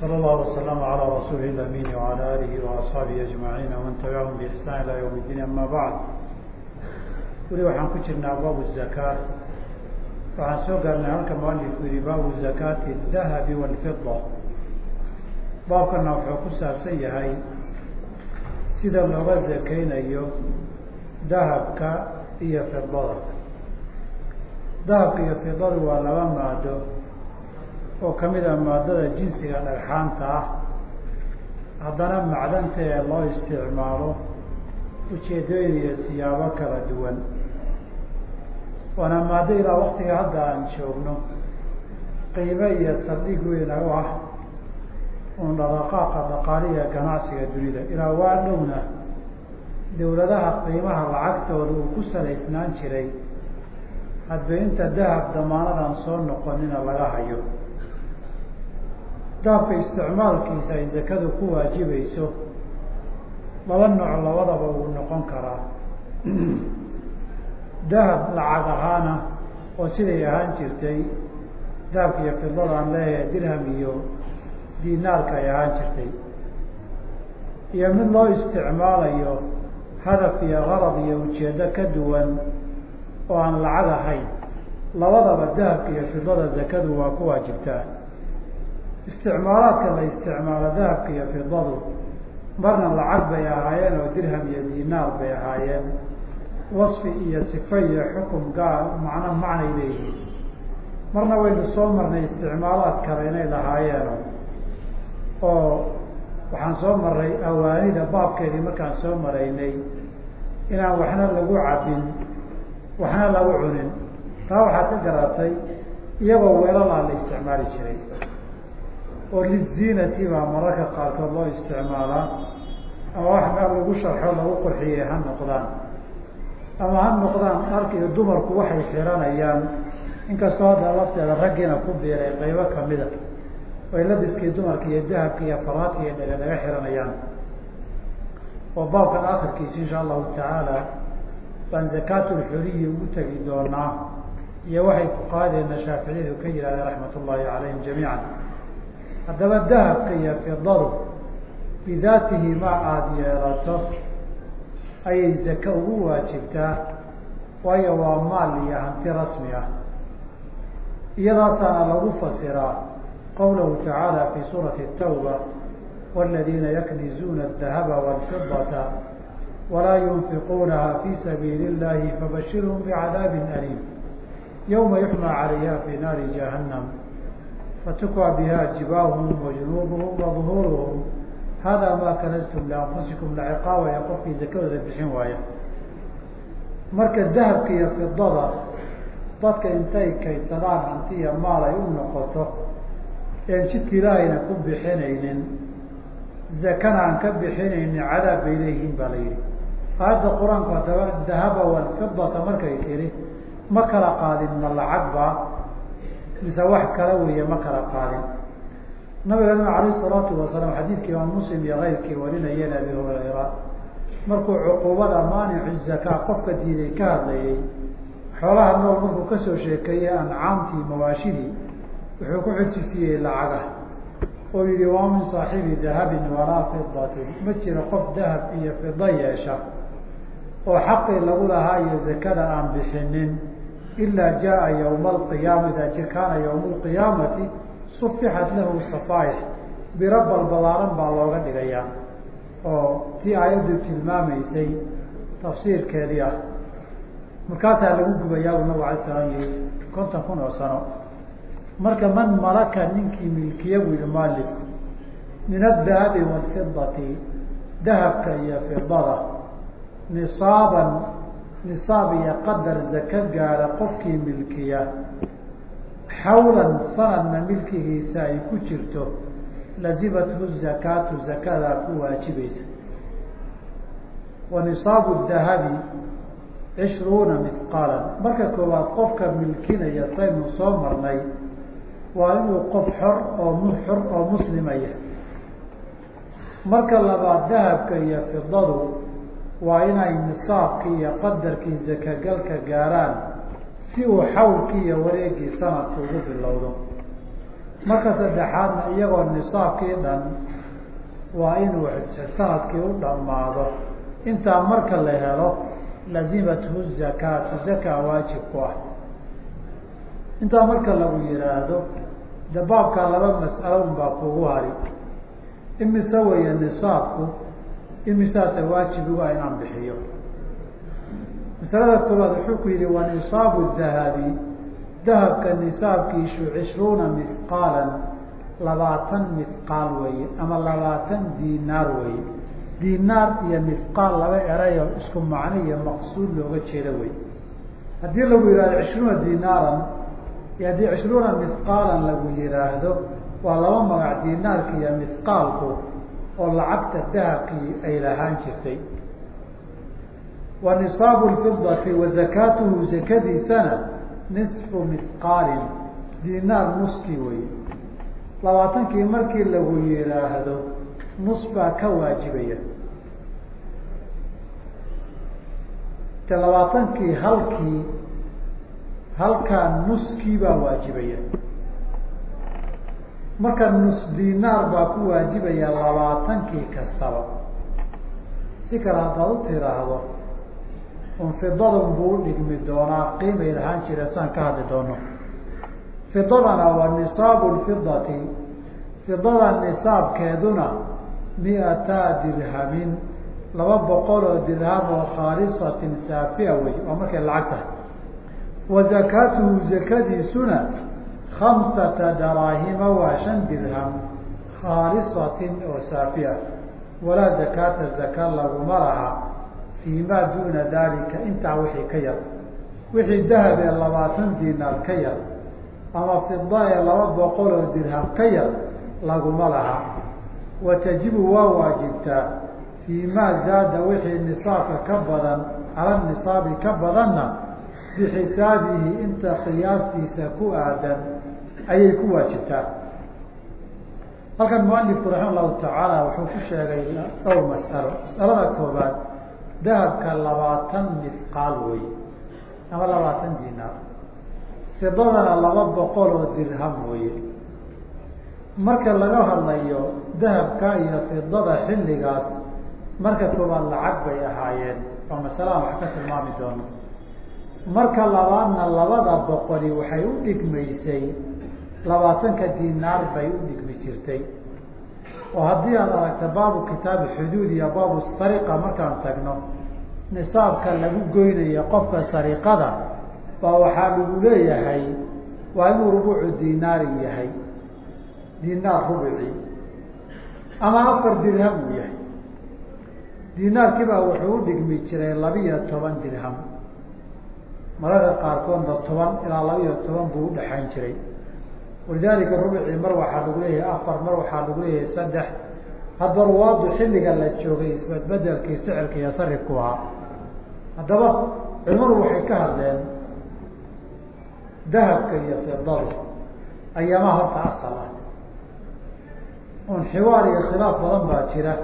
صلى الله وسلم على رسوله الأمين وعلى آله وأصحaaبه أجمعين ومن تبعهم بإحسان إلى يوم الدين أما بعد weli waxaan ku jirnaa baabu الزakاة waxaan soo gaarnay halka mualifku yihi baabu زakاةi الdahabi والفiضة baabkana wuxuu ku saabsan yahay sida looga zakeynayo dahabka iyo fidada dahabka iyo fidadu waa laba maado oo ka mid a maadada jinsiga dhagxaanta ah. Haddana macdanta ee loo isticmaalo ujeedooyin iyo siyaabo kala duwan. Waana maado ilaa waktiga hadda aan joogno. Qiime iyo saldhig weyn u ah un dhaqaqaaqa dhaqaaliya ganacsiga dunida. Ilaa waa dhowna dawladaha qiimaha lacagtooda uu ku salaysnaan jiray hadba inta dahab damaanadan soo noqonina laga hayo. Dahabka isticmaalkiisa ay zakadu ku waajibayso laba nooc labadaba uu noqon karaa. Dahab lacag ahaana oo siday ahaan jirtay dahabka iyo fidada aan leeyahay dirham iyo dinaarka ay ahaan jirtay. Iyo mid loo isticmaalayo hadaf iyo qarad iyo ujeedo ka duwan oo aan lacag ahayn. Labadaba dahabka iyo fidada zakadu waa ku waajibtaa isticmaalaadka la isticmaalo dahabka iyo fidadu marna lacag bay ahaayeen oo dirham iyo dinaar bay ahaayeen. Wasfi iyo sife iyo xukum gaar macno macnay leeyihiin. Marna waynu soo marnay isticmaalaad kale inay lahaayeeno oo waxaan soo maray awaanida baabkeedii markaan soo maraynay inaan waxna lagu cabin waxna lagu cunin. Taa waxaad ka garatay iyagoo weelalaa la isticmaali jiray. Oo liziinati baa mararka qaarkood loo isticmaalaa ama wax meel lagu sharxo lagu qurxiyey ha noqdaan. Ama ha noqdaan dharka iyo dumarku waxay xiranayaan inkastoo hadda lafteeda raggiina ku biiray qaybo kamida ay labiskii dumarka iyo dahabka iyo faraadka iyo dhaga dhaga xiranayaan. Oo baabkan akhirkiisa insha allahu tacaala baan zakaatulxuliyi ugu tegi doonaa iyo waxay fuqahadeena shaaficiyadu ka yihahdeen raxmat ullahi calayhim jamiican. Haddaba dahabka iyo fidadu bidaatihi ma aada yeelato ayay zake ugu waajibtaa waayo waa maal iyo hanti rasmi ah. Iyadaasaana lagu fasiraa qawlahu tacaala fi suurati tawba waladiina yaknizuuna adahaba walfidata walaa yunfiquunaha fi sabiili اllahi fabashirhum bicadaabin aliim yawma yuxmaa calayha fi naari jahannam fatukwa biha jibaahum wajunuubuhum waduhuuruhum hada ma kanastum lianfusikum laciqaaba ee qofkii zakadooda bixin waaya marka dahabka iyo fidada dadka intay kaydsadaan hanti iyo maal ay u noqoto een jidka ilaahayna ku bixinaynin zakana aan ka bixinaynin cadaab bay leeyihiin baa la yidhi aayadda qur'aanku haddaba dahaba walfidata markay tiri ma kala qaadin ma lacag ba. Mise wax kala weeye ma kala qaadin. Nabigana alayh salaatu wasalaam xadiidkii imaam muslim iyo keyrkii warinayeen abi hurayra markuu cuquubada maanicu zakaa qofka diiday ka hadlayay xoolaha nool markuu ka soo sheekeeyey ancaamtii mawaashidii wuxuu ku xujisiiyey lacagah oo yihi waa min saaxibi dahabin walaa fidatin ma jiro qof dahab iyo fida yeesha oo xaqii lagu lahaa iyo zakada aan bixinin ilaa jaa yawma alqiyaama idaa kaana yawma alqiyaamati sufixat lahu safaaix biro balbalaaran baa looga dhigayaa. Oo tii aayaddu tilmaamaysay tafsiirkeedii ah. Markaasaa lagu gubayaa u nabig alay slam yihi konton kun oo sano marka man malaka ninkii milkiya buu yihi mualifku min adahabi walfidati dahabka iyo fidada nisaaban nisaab iyo qadar zaka gaara qofkii milkiya. Xawlan sanadna milkigiisa ay ku jirto lazimathu zakaatu zakadaa ku waajibaysa. Wa nisaabu dahabi cishruuna mithqaalan. Marka koowaad qofka milkinaya saynu soo marnay waa inuu qof xor oo xor oo muslimaya. Marka labaad dahabka iyo fidadu waa inay nisaabkii iyo qadarkii zakagalka gaaraan si uu xawlkii iyo wareegii sanadka ugu bilowdo. Marka saddexaadna iyagoo nisaabkii dhan waa inuu sannadkii u dhammaado. Intaa marka la helo lazimathu zakaatu zakaa waajib ku ah. Intaa marka lagu yihaahdo de baabkaa laba mas'alo un baa kugu hari. Imise weeye nisaabku imisaase waajibigu a inaan bixiyo. Masalada koobaad wuxuu ku yihi wa nisaabu dahabi. Dahabka nisaabkiisu cishruuna mihqaalan labaatan mihqaal weeye ama labaatan dinaar weeye. Dinaar iyo mihqaal laba erayo isku macno iyo maqsuud looga jeeda wey haddii lagu yihahdo cishruuna dinaaran iyo haddii cishruuna mihqaalan lagu yihaahdo waa laba magac dinaarka iyo mihqaalku oo lacagta dahabkii ay lahaan jirtay. Wa nisaabu lfidati wa zakaatuhu zakadiisana nisfu mihqaalin dinaar nuskii wey labaatankii markii lagu yihaahdo nus baa ka waajibaya. Te labaatankii halkii halkaa nuskii baa waajibaya marka nus dinaar baa ku waajibaya labaatankii kastaba. Si kale haddaad u tiraahdo un fidadun buu udhigmi doonaa qiimay lahaan jira saan ka hadli doono. Fidadana waa nisaabu lfidati fidada nisaabkeeduna miataa dirhamin laba boqol oo dirham oo khaalisatin saafia wey waa markay lacag tahay. Wa zakaatuhu zakadiisuna khamsata daraahima waa shan dirham khaalisatin oo saafia walaa zakaata zaka laguma laha fii maa duuna dalika intaa wixii ka yar wixii dahab ee labaatan dinaar ka yar ama fida ee laba boqol oo dirham ka yar laguma laha wa tajibu waa waajibtaa fii maa zaada wixii nisaabka ka badan cala nisaabi ka badanna bixisaabihi inta qiyaastiisa ku aadan ayay ku waajibtaa. Halkan mualifku raxima allahu tacaala wuxuu ku sheegay dhowr masalo. Masalada koobaad dahabka labaatan mifqaal wey ama labaatan dinaar. Fidadana laba boqol oo dirham weye marka laga hadlayo dahabka iyo fidada xilligaas marka koobaad lacag bay ahaayeen. Waa masalahan wax ka tilmaami doono. Marka labaadna labada boqoli waxay u dhigmaysay labaatanka dinaar bay u dhigmi jirtay. oo haddii aad aragta baabu kitaabi xuduud iyo baabu sariqa markaan tagno nisaabka lagu goynayo qofka sariqada baa waxaa lagu leeyahay waa inuu rubuucu dinaari yahay. Dinaar rubuci. Ama afar dirham uu yahay. Dinaarkiibaa wuxuu u dhigmi jiray labiyo toban dirham. Mararka qaarkoodna toban ilaa labiyo toban buu udhaxayn jiray walidaalika rubucii mar waxaa lagu leeyahay afar mar waxaa lagu leeyahay saddex. Hadba ruwaadu xilliga la joogay isbedbedelkii sicirka iyo sarifku ahaa haddaba culimadu waxay ka hadleen dahabka iyo fidadu ayaamaha horta asal ah un xiwaar iyo khilaaf badan baa jira.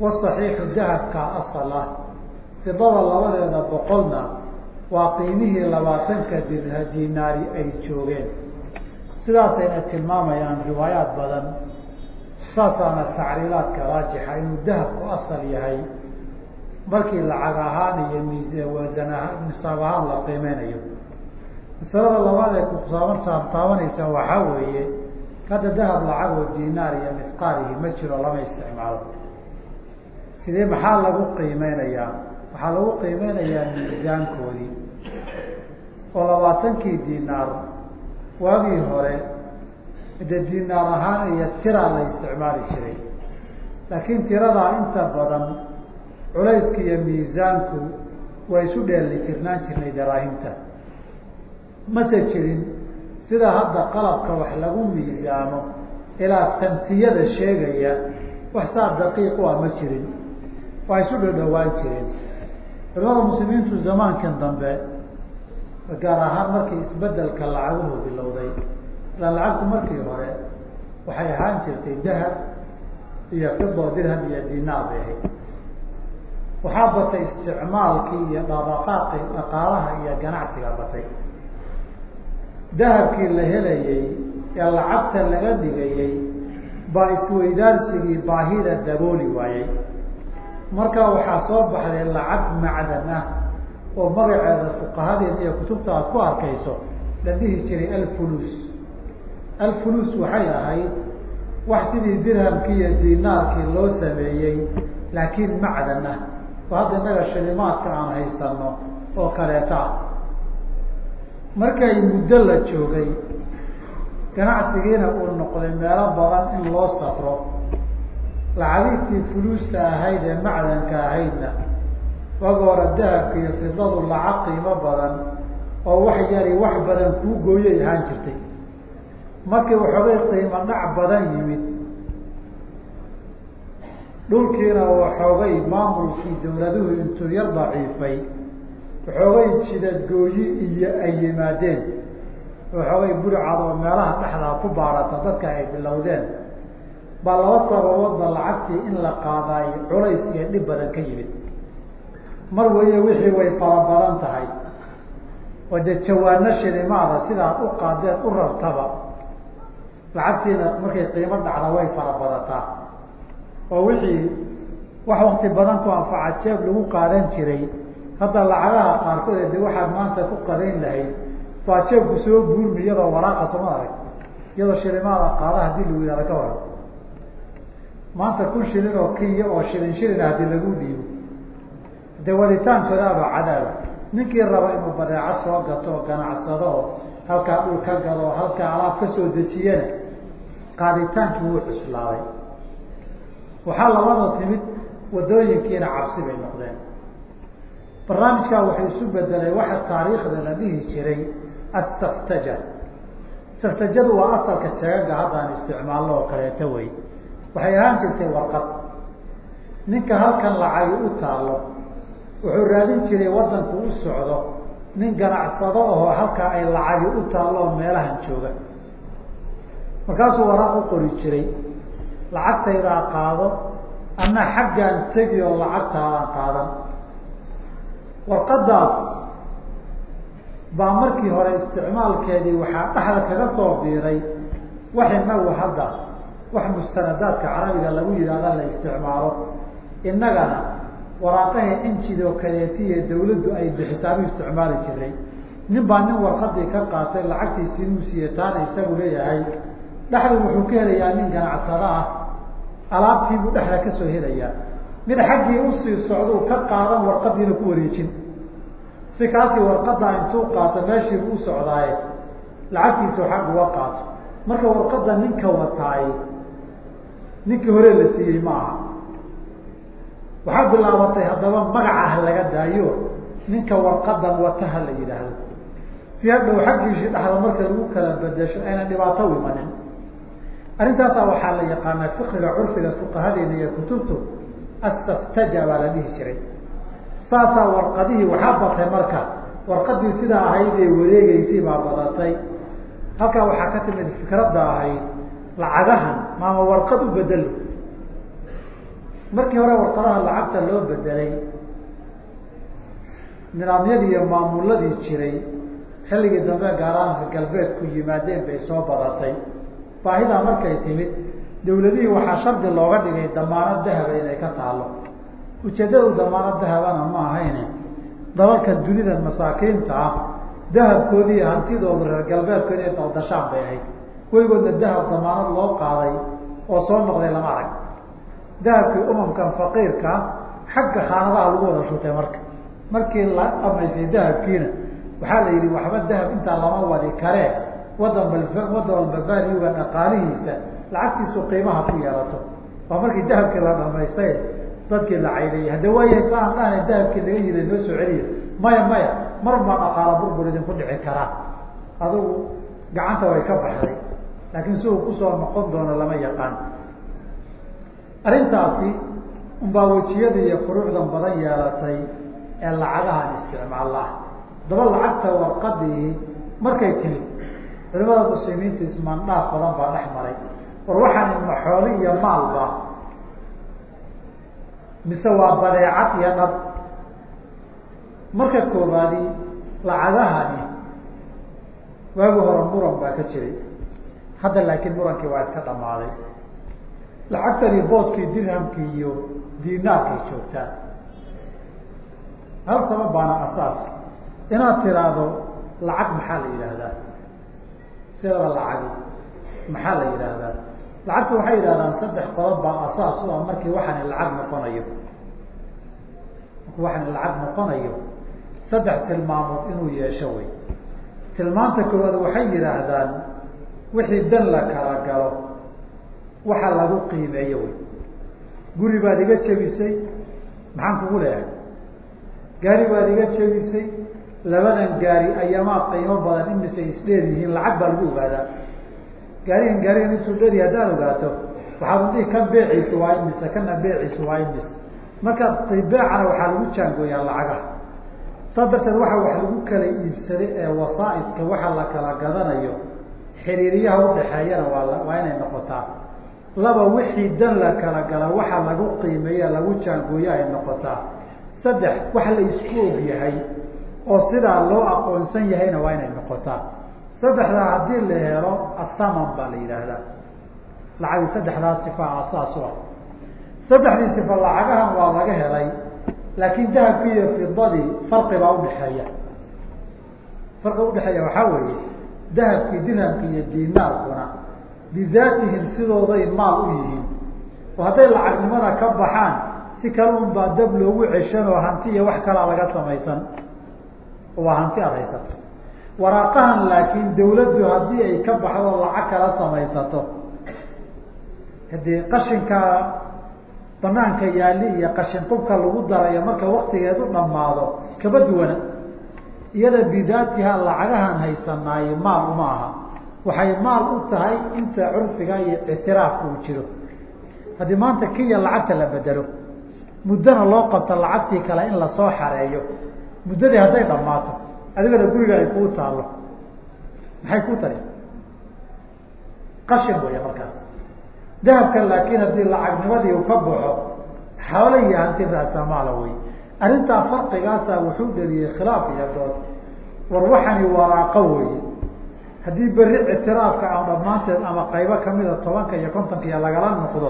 Wasaxiixu dahabkaa asal fidada labadeeda boqolna waa qiimihii labaatanka dinaari ay joogeen sidaasayna tilmaamayaan riwaayaat badan saasaana tacriilaadka raajixa inuu dahabku asal yahay. Markii lacag ahaan iyo mis wasan ahaan nisaab ahaan la qiimeynayo. Masalada labaad ee kusaaban taabanaysa waxaa weeye hadda dahab lacag oo dinaar iyo mifqaalihi ma jiro lama isticmaalo. Sidee maxaa lagu qiimeynayaa waxaa lagu qiimeynayaa miisaankoodii. Oo labaatankii dinaar waagii hore de dinaar ahaan iyo tiraa la isticmaali jiray. Laakiin tiradaa inta badan culayska iyo miisaanku waa isu dheeli tirnaan jirnay daraahimta. Mase jirin sida hadda qalabka wax lagu miisaamo ilaa santiyada sheegaya wax saa daqiiq u ah ma jirin. Waa isu dhowdhowaan jireen. Culamada muslimiintu zamaankan dambe gaar ahaan markii isbeddelka lacaguhu bilowday ilaan lacagtu markii hore waxay ahaan jirtay dahab iyo fido dirham iyo dinaar bay ahayd. Waxaa batay isticmaalkii iyo dhaqdhaqaaqii dhaqaalaha iyo ganacsiga batay. Dahabkii la helayey ee lacagta laga dhigayey baa isweydaarsigii baahida dabooli waayey markaa waxaa soo baxday lacag macdan ah oo magaceeda fuqahadeeda iyo kutubta aad ku arkayso la dhihi jiray alfulus. Alfulus waxay ahayd wax sidii dirhamkii iyo dinaarkii loo sameeyey laakiin macdan ah oo hadda innaga shilimaadka aan haysano oo kaleeta. Markay muddo la joogay ganacsigiina uu noqday meelo badan in loo safro. Lacagigtii fuluusta ahayd ee macdanka ahaydna waga hore dahabka iyo fidadu lacag qiimo badan oo wax yari wax badan kuu gooyay ahaan jirtay. Markii waxoogay qiimo dhac badan yimid dhulkiina waxoogay maamulkii dawladuhu intuu yar daciifay waxoogay jidadgooyi iyo ay yimaadeen. Waxoogay burcad oo meelaha dhexdaa ku baarata dadka ay bilowdeen. Baa laba sababoodba lacagtii in la qaadaayo culays iyo dhib badan ka yimid mar weye wixii way fara badan tahay. Oo dee jawaano shilimaada sidaad u qaadeen u rartaba. Lacagtiina markay qiimo dhacda way fara badataa. Oo wixii wax wakti badan ku anfaca jeeb lagu qaadan jiray. Hadda lacagaha qaarkood de waxaad maanta ku qadayn lahayd baa jeebku soo buurmi iyadoo waraaqa soma arag. Iyadoo shilimaada qaada haddii lagu yihahda ka waran maanta kun shilin oo kiya oo shilin shilin haddii lagu dhiibo de waditaankoodaaba cadaaba ninkii raba inuu badeecad soo gato oo ganacsado oo halkaa dhul ka gado halkaa alaab ka soo dejiyana qaaditaankii wuu cuslaaday. Waxaa labada timid wadooyinkiina cabsi bay noqdeen. Barnaamijkaa wuxuu isu bedelay waxa taariikhda la dhihi jiray asaftaja saftajadu waa asalka jagaga haddaan isticmaalno oo kaleeto wey waxay ahaan jirtay warqad. Ninka halkan lacagi u taalo wuxuu raadin jiray wadanku u socdo nin ganacsado ahoo halkaa ay lacagi u taallo oo meelahan jooga. Markaasuu waraaq u qori jiray. Lacagtaydaa qaado anna xaggaan tegi oo lacagtaadaan qaadan. Warqadaas baa markii hore isticmaalkeedii waxaa dhexda kaga soo biiray wax inagu hadda wax mustanadaadka carabiga lagu yidhahda la isticmaalo. Innagana waraaqaha injidoo kaleetiya dawladdu ay bixisaanu isticmaali jiray. Nin baa nin warqadii ka qaatay lacagtiisi inuu siiye taana isagu leeyahay. Dhexdu wuxuu ka helayaa nin ganacsado ah. Alaabtiibuu dhexda ka soo helayaa mid xaggii u sii socduu ka qaadan warqadiina ku wareejin. Si kaasii warqadaa intuu qaato meeshiibu u socdaaye. Lacagtiisa xag uga qaato. Marka warqada ninka wataay ninkii hore la siiyey ma aha waxaa bilaabatay haddaba magacaha laga daayo ninka warqadan wataha la yidhaahdo. Si hadhow xaggiisii dhexda marka lagu kala bedesho ayna dhibaato imanin. Arrintaasaa waxaa la yaqaanaa fiqiga curfiga fuqahadeena iyo kutubtu asaftaja baa la dhihi jiray. Saasaa warqadihii waxaa batay marka warqadii sidaa ahayd ee wareegeysay baa badatay. Halkaa waxaa ka timid fikradda ahayd lacagahan maama warqad u bedelo markii hore warqadaha lacagta loo bedelay nidaamyadii iyo maamuladii jiray xilligii dambe gaaraanka galbeedku yimaadeen bay soo badatay. Baahidaa markay timid dawladihii waxaa shardi looga dhigay damaanad dahaba inay ka taalo. Ujeeddadu damaanad dahabana ma ahayne. Dalalka dunida masaakiinta ah dahabkoodii hantidooda reer galbeedku inay daldashaan bay ahayd. Weligoodna dahab damaanad loo qaaday oo soo noqday lama arag dahabkii umamkan faqiirka xagga khaanadaha lagu wada shutay marka. Markii la dhamaysay dahabkiina waxaa la yidhi waxba dahab intaa lama wadi karee wadan wadan walba valuga dhaqaalihiisa. Lacagtiisu qiimaha ku yeelato. Waa markii dahabkii la dhamaystay dadkii la caydayay. Hadda waayahay saan dhahna dahabkii laga yida noo soo celiya maya maya mar baa dhaqaala burbur idinku dhici karaa adugu gacanta way ka baxday laakiin si ku soo noqon doono lama yaqaan arrintaasi unbaa wejiyada iyo furuucdan badan yeelatay ee lacagahan isticmaalaha daba lacagta warqadii markay timid culimada muslimiinta ismaandhaaf badan baa dhex maray. War waxaan ima xooli iyo maalba mise waa badeecad iyo dhab. Marka koobaadi lacagahani waagi hore muran baa ka jiray. Hadda laakiin murankii waa iska dhamaaday lacagtani booskii dirhamkii iyo dinaarkay joogtaan hal sabab baana asaas. Inaad tiraahdo lacag maxaa la yidhaahdaa? Sidaba lacagi maxaa la yidhaahdaa? Lacagta waxay yidhahdaan saddex qodob baa asaas u ah markii waxaani lacag noqonayo. Markii waxaani lacag noqonayo saddex tilmaamood inuu yeesho wey tilmaamta koowaad waxay yidhaahdaan wixii dan la kala galo waxa lagu qiimeeyo wey. Guri baad iga jebisay maxaan kugu leehay gaari baad iga jebisay labadan gaari ayamaa qiimo badan imise isdheer yihiin lacag baa lagu ogaadaa. Gaarigan gaarigan intuu dheeri haddaad ogaato waxaad udhihi kan beeciisa waa imise kana beeciisa waa imise. Marka beecana waxaa lagu jaangooyaa lacagaha. Saas darteed waxa wax lagu kala iibsaday ee wasaaidka waxa la kala gadanayo xiriiriyaha udhaxeeyana waa waa inay noqotaa laba wixii dan la kala gala waxa lagu qiimeeya lagu jaangooya ay noqotaa. Saddex wax la isku og yahay oo sidaa loo aqoonsan yahayna waa inay noqotaa. Saddexdaa haddii la helo athaman baa la yidhaahdaa. Lacagi saddexdaa sifa asaas ah saddexdii sifa lacagahan waa laga helay laakiin dahabkii iyo fidadii farqi baa udhaxeeya farqi udhaxeeya waxaa weeye dahabkii dirhamki iyo dinaarkuna bidaatihim sidooday maal u yihiin. Oo hadday lacagnimada ka baxaan si kale un baa dab loogu ceshan oo hanti iyo wax kalaa laga samaysan. Waa hanti aad haysato waraaqahan laakiin dawladdu haddii ay ka baxdo lacag kala samaysato. Hadii qashinka banaanka yaali iyo qashin qubka lagu darayo marka waktigeedu dhammaado kaba duwana. Iyada bidaatiha lacagahan haysanaaye maal uma aha waxay maal u tahay inta curfiga iyo ictiraafka uu jiro. Haddii maanta kiya lacagta la bedelo muddona loo qabto lacagtii kale in la soo xareeyo. Muddadii hadday dhammaato adigana guriga ay kuu taallo. Maxay kuu tari qashin weya markaas. Dahabka laakiin haddii lacagnimadii uu ka baxo xoolo iyo hanti raasamaala wey arrintaa farqigaasa wuxuu dhaliyey khilaaf iyo dood. War waxani waraaqo weeye haddii berri ictiraafka ama dhammaanteed ama qaybo kamida tobanka iyo kontonka iyo lagala noqdo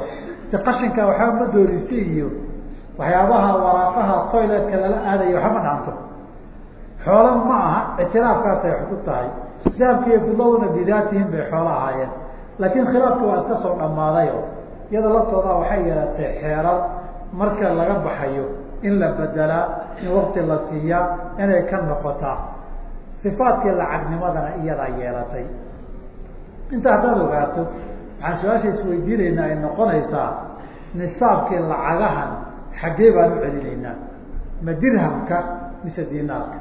de qashinka waxba ma doodisi iyo waxyaabaha waraaqaha toiletka lala aadayo waxba dhaanto. Xoolo ma aha ictiraafkaasay wax ku tahay. Dahabka iyo fidladuna bidaatihim bay xoolo ahaayeen. Laakiin khilaafki waa iska soo dhammaadayo iyada laftooda waxay yeelatay xeerar marka laga baxayo in la bedelaa in wakti la siiyaa inay ka noqotaa sifaadkii lacagnimadana iyadaa yeelatay. Inta haddaad ogaato waxaan su'aasha isweydiinaynaa ay noqonaysaa nisaabkii lacagahan xaggee baan u celinaynaa ma dirhamka mise dinaarka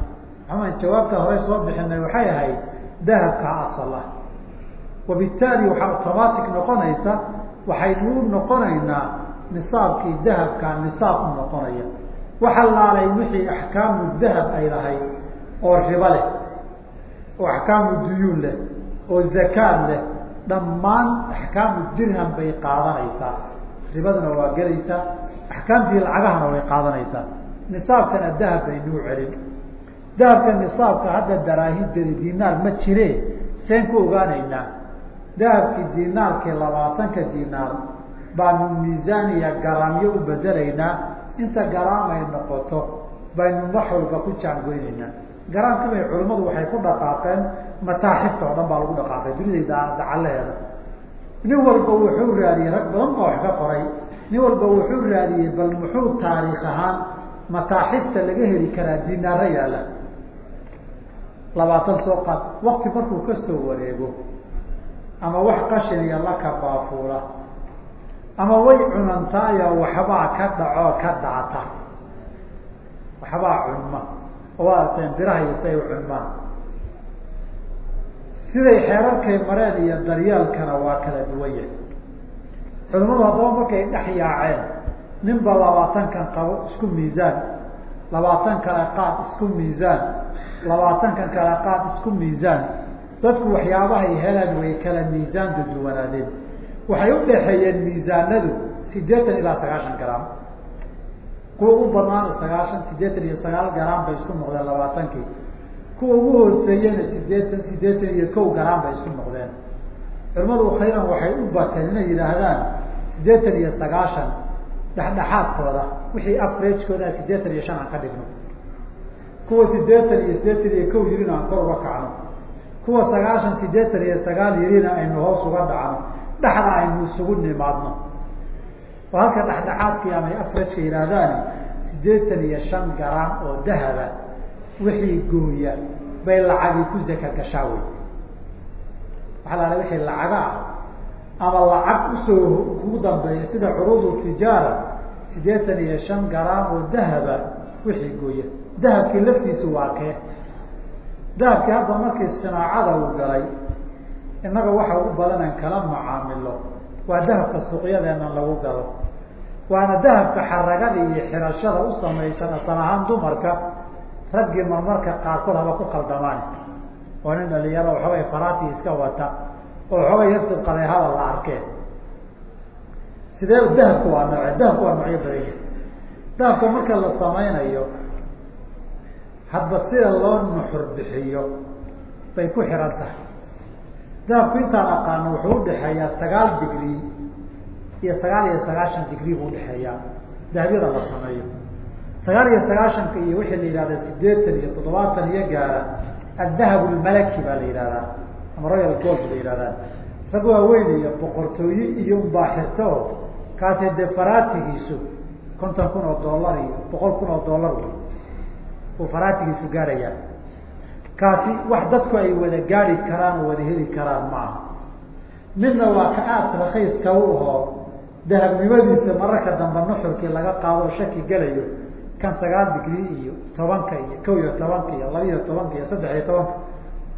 maxamed jawaabta horey soo bixinay waxay ahayd dahabka asal ah wabittaali waxaa automatic noqonaysa waxaynu u noqonaynaa nisaabkii dahabka nisaab u noqonaya. Waxa laalay wixii axkaamu dahab ay lahayd oo ribo leh oo axkaamu duyuun leh oo zakaad leh dhammaan axkaamu dirham bay qaadanaysaa. Ribaduna waa gelaysaa axkaamtii lacagahana way qaadanaysaa. Nisaabkana dahab baynuu celin. Dahabka nisaabka hadda daraahidani dinaar ma jire seen ku ogaanaynaa dahabkii dinaarkii labaatanka dinaar baanu miisaaniya garaamyo u bedelaynaa inta garaam ay noqoto baynu wax walba ku jaangoynaynaa garaamkii bay culimmadu waxay ku dhaqaaqeen mataaxibta oo dhan baa lagu dhaqaaqay dunida dacalaheeda nin walba wuxuu raadiyey rag badan baa wax ka qoray. Nin walba wuxuu raadiyey bal muxuu taariikh ahaan mataaxibta laga heli karaa dinaaro yaalla? Labaatan soo qaad wakti markuu ka soo wareego ama wax qashin iyo laka baafuula ama way cunantaayo waxbaa ka dhacoo ka dhacta waxbaa cunma oo si ay u cunmaan siday xeerarkay mareen iyo daryaalkana waa kala duwan yahay. Culimadu haddaba markay dhex yaaceen ninba labaatankan qabo isku miisaan labaatan kale qaad isku miisaan labaatankan kale qaad isku miisaan. Dadku waxyaabahay heleen way kala miisaan duduwanaadeen waxay u dhexeeyeen miisaanadu sideetan ilaa sagaashan garaam kuwa u badnaan sagaashan sideetan iyo sagaal garaam bay isku noqdeen labaatankii. Kuwa ugu hooseeyena sideetan sideetan iyo kow garaan bay isu noqdeen. Culimadu khayran waxay u bateen inay yidhaahdaan sideetan iyo sagaashan dhexdhexaadkooda wixii averagekooda sideetan iyo shan aan ka dhigno. Kuwa sideetan iyo sideetan iyo kow yirina aan kor uga kacno. Kuwa sagaashan sideetan iyo sagaal yirina aynu hoos uga dhacno. Dhexda aynu isugu nimaadno oo halka dhexdhexaadkii amay averageka yihaahdaan sideetan iyo shan garaan oo dahaba wixii gooya bay lacagii ku zaka gashaa wey. Waxaa la wixii lacaga ama lacag u soo kugu dambeeya sida curuudu tijaara sideetan iyo shan garaam oo dahaba wixii gooya. Dahabkii laftiisu waa kee. Dahabkii hadda markii sinaacada uu galay innaga waxa u badan aan kala macaamilo waa dahabka suuqyadeena lagu gado. Waana dahabka xaragada iyo xirashada u samaysan asal ahaan dumarka raggii marmarka qaarkood haba ku kaldamaan oo nin dhalinyaro waxoogay faraati iska wata oo waxoogay yarsub qadeehada la arkeen sidee dahabku waa nooce dahabku waa noocyo badan yahay. Dahabka marka la samaynayo hadba sida loo nuxur bixiyo bay ku xiran tahay dahabku intaan aqaano wuxuu udhaxeeyaa sagaal digrii iyo sagaal iyo sagaashan digrii buu udhaxeeyaa dahabyada la sameeyo. Sagaal iyo sagaashanka iyo wixii la yihahda sideetan iyo toddobaatan iyo gaara adahab lmalaki baa la yihahdaa ama royal gold la yihahdaa rag waaweyn iyo boqortooye iyo unbaaxirto oo kaasi dee faraatigiisu konton kun oo dollar iyo boqol kun oo dollar wey uu faraatigiisu gaaraya kaasi wax dadku ay wada gaari karaan oo wada heli karaan maaha. Midna waa ka aad rakayska u ahoo dahabnimadiisa mararka dambe nuxurkii laga qaado shaki gelayo kan sagaal digrii iyo tobanka iyo kow iyo tobanka iyo laba iyo tobanka iyo saddex iyo tobanka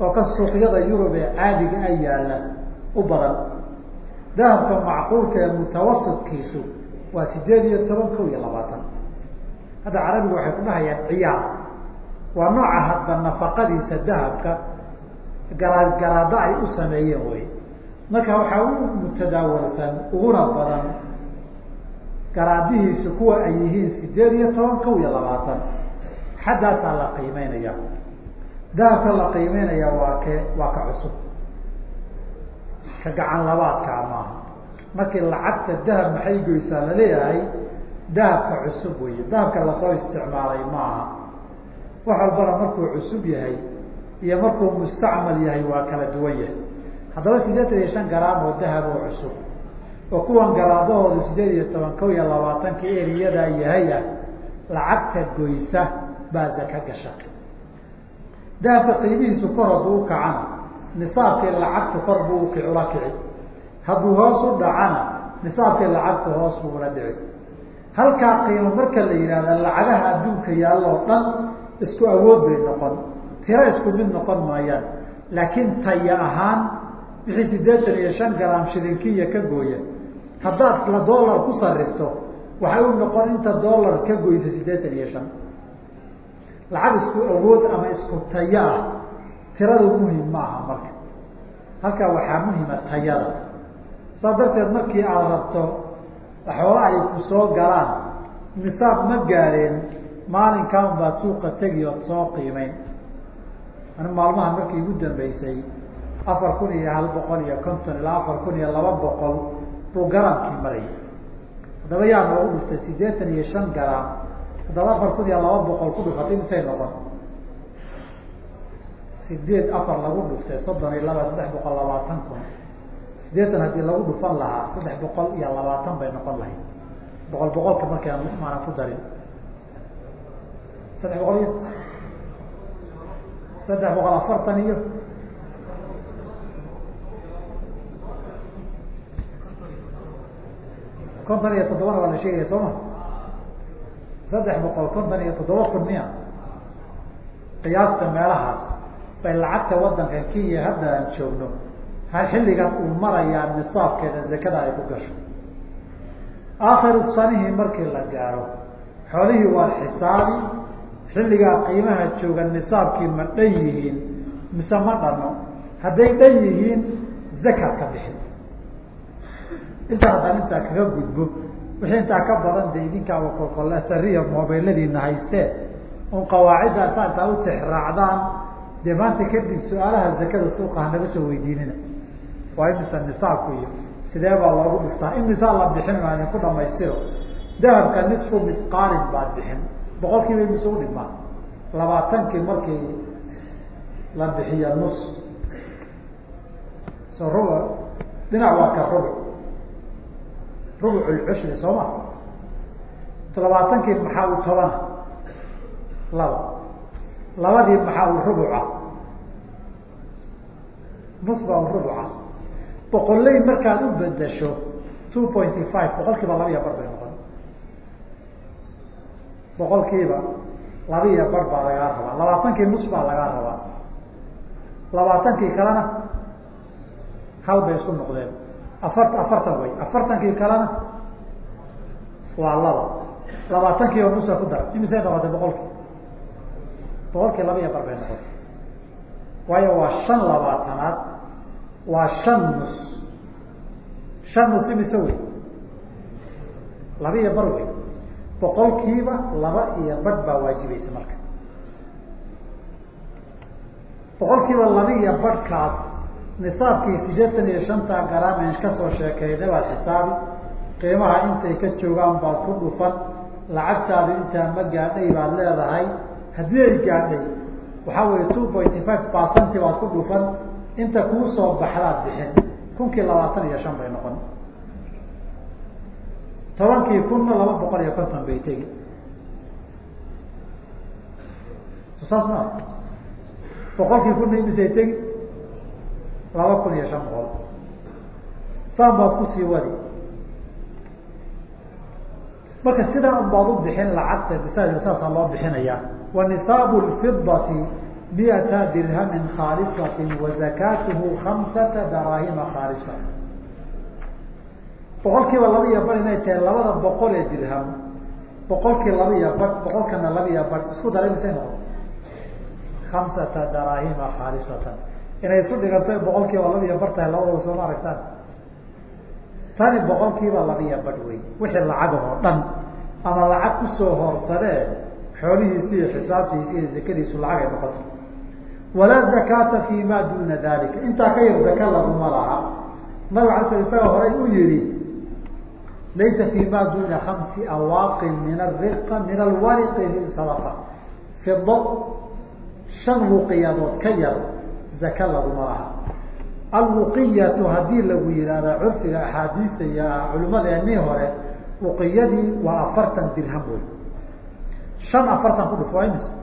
oo ka suuqyada yurub ee caadiga a yaalla u badan. Dahabka macquulka ee mutawasitkiisu waa sideed iyo toban kow iyo labaatan. Hadda carabigu waxay ku dhahayaan ciyaar waa nooca hadba nafaqadiisa dahabka garaa garaado ay u sameeyeen wey marka waxaa u mutadaawalsan uguna badan garaadihiisu kuwa ay yihiin sideed iyo toban kow iyo labaatan. Xaddaasaa la qiimeynaya. Dahabka la qiimeynaya waa ke waa ka cusub. Ka gacan labaadkaa maaha markii lacagta dahab maxay goysaa la leeyahay dahabka cusub wey dahabka la soo isticmaalay maaha wax walbana markuu cusub yahay iyo markuu mustacmal yahay waa kala duwan yahay. Haddaba sideetan iyo shan garaam oo dahab oo cusub oo kuwan garaadahooda sideed iyo toban kow iyo labaatanka eriyadaa yahay ah lacagta goysa baa zaka gasha. Dahabka qiimihiisu kor hadduu ukacana nisaabkii lacagtu kor buu uki ula kici. Hadduu hoos u dhacana nisaabkii lacagtu hoos buu ula dhici. Halkaa qiimo marka la yihahda lacagaha adduunka yaalloo dhan isku awood bay noqon tiro isku mid noqon maayaan. Laakiin taya ahaan wixii sideetan iyo shan garaam shilinkiya ka gooya haddaad la dollar ku sarifto waxay u noqon inta dollar ka goysa sideetan iyo shan. Lacag isku awood ama isku tayo ah tiradu muhiim maaha marka. Halkaa waxaa muhima tayada. Saas darteed markii aada rabto waxoola ay ku soo galaan nisaab ma gaareen maalinkaa un baad suuqa tegi ood soo qiimeyn ani maalmaha markii igu dambeysay afar kun iyo hal boqol iyo konton ilaa afar kun iyo laba boqol buu garaamkii marayay haddaba yaa noogu dhistay sideetan iyo shan garaam. Haddaba afar kun iyo laba boqol ku dhufatay misay noqon. Sideed afar lagu dhuftay soddon iyo laba saddex boqol labaatan kun. Sideetan haddii lagu dhufan lahaa saddex boqol iyo labaatan bay noqon lahayd. Boqol boqolka markii aan maanan ku darin saddex boqol iyo saddex boqol afartan iyo konton iyo toddobana waa la sheegaya soo ma? Saddex boqol konton iyo toddoba kun miya. Qiyaasta meelahaas bay lacagta wadankan kenya hadda aan joogno xilligan uu marayaa nisaabkeeda zakada ay ku gasho. Aakhiru sanihii markii la gaaro xoolihii waa xisaabi xilligaa qiimaha jooga nisaabkii ma dhan yihiin mise ma dhano. Hadday dhan yihiin zakad ka bixin. Intaa haddaan intaa kaga gudbo wixii intaa ka badan de idinkaaba kolkolesariya mobayladiina haystee. Un qawaacidda intaa utixraacdaan dee maanta kadib su'aalaha zakada suuqa hanaga soo weydiinina. Waa imisa nisaabku iyo sidee baa loogu dhiftaa in misaal la bixin maa idinku dhamaystiro dahabka nisfu mithqaalin baad bixin boqol kiiba imise u dhigmaa labaatankii markii la bixiya nus. So rubu dhinac waa ka rubuc rubuculcushri soo ma? Labaatankii maxaa u tobana laba. Labadii maxaa u rubuca? Nus baa u rubuca. Boqolley markaad u bedasho two pointy five boqol kiiba laba iyo bar bay noqon boqol kiiba laba iyo bar baa lagaa rabaa. Labaatankii nus baa lagaa rabaa. Labaatankii kalena hal bay isku noqdeen. Afar afartan way. Afartankii kalena waa laba. Labaatankii oo nusa ku dara imisay noqotay boqolkii? Boqolkii laba iyo bar bay noqotay. Waayo waa shan labaatanaad waa shan nus. Shan nus imise wey laba iyo bar wey boqolkiiba laba iyo badh baa waajibaysa marka. Boqolkiiba laba iyo badhkaas nisaabkii sideetan iyo shanta garaam en ka soo sheekeynay baad xisaabi qiimaha intay ka joogaan baad ku dhufan lacagtaadu intaa ma gaadhay baad leedahay. Haddii ay gaadhay waxaa weeye two pointy five percenti baad ku dhufan. Inta kuu soo baxdaad bixin kunkii labaatan iyo shan bay noqon tobankii kunna laba boqol iyo konton bay tegi. Saas ma boqolkii kunna imisay tegi laba kun iyo shan boqol. Saan baad ku sii wadi. Marka sidaa un u bixin lacagta masaajka saasaa loo bixinayaa wa nisaabu lfidati miata dirhamin khaalisati wa zakaatuhu khamsata daraahima khaalisa boqol kiiba laba iyo bar inay tahay labada boqol ee dirham. Boqolkii laba iyo bar boqolkana laba iyo bar isku dara misay noqon. Khamsata daraahima khaalisatan inay isu dhigantay boqol kiiba laba iyo bar tahay labadaba sooma aragtaan? Tani boqol kiiba laba iyo bar wey. Wixii lacag oo dhan ama lacag ku soo hoorsadee xoolihiisi iyo xisaabtiisi iyo zakadiisu lacag ay noqoto walaa zakaata fi ma duna dalika intaa ka yar zaka laguma laha. Nabig ala sl isaga horay u yihi laysa fi ma duna kamsi awaaqin min ariqa min alwariqi min sadaqa fido shan wuqiyadood ka yar zaka laguma laha alwuqiyatu haddii lagu yihahda curfiga axaadiista iyo culimadeenii hore wuqiyadii waa afartan dirham wey shan afartan ku dhuf waa imisa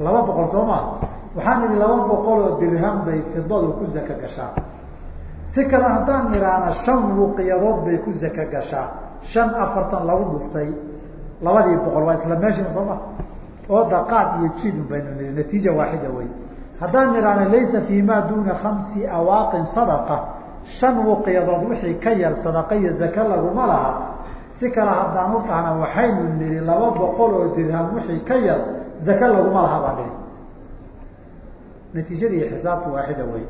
laba boqol soo maa waxaan idhi laba boqol oo dirham bay fidadu ku zaka gashaa si kale haddaan idhaahna shan wuqiyadood bay ku zaka gashaa. Shan afartan lagu dhuftay labadii boqol waa isla meeshina soo ma. Oo daqaad iyo jidun baynu nihi natiija waaxida wey haddaan idhaahna laysa fi ma duna kamsi awaaqin sadaqa. Shan wuqiyadood wixii ka yar sadaqa iyo zaka laguma laha. Si kale haddaan u dhahna waxaynu nihi laba boqol oo dirham wixii ka yar zaka laguma laha baa dhihi natiijadii xisaabtu waaxida wey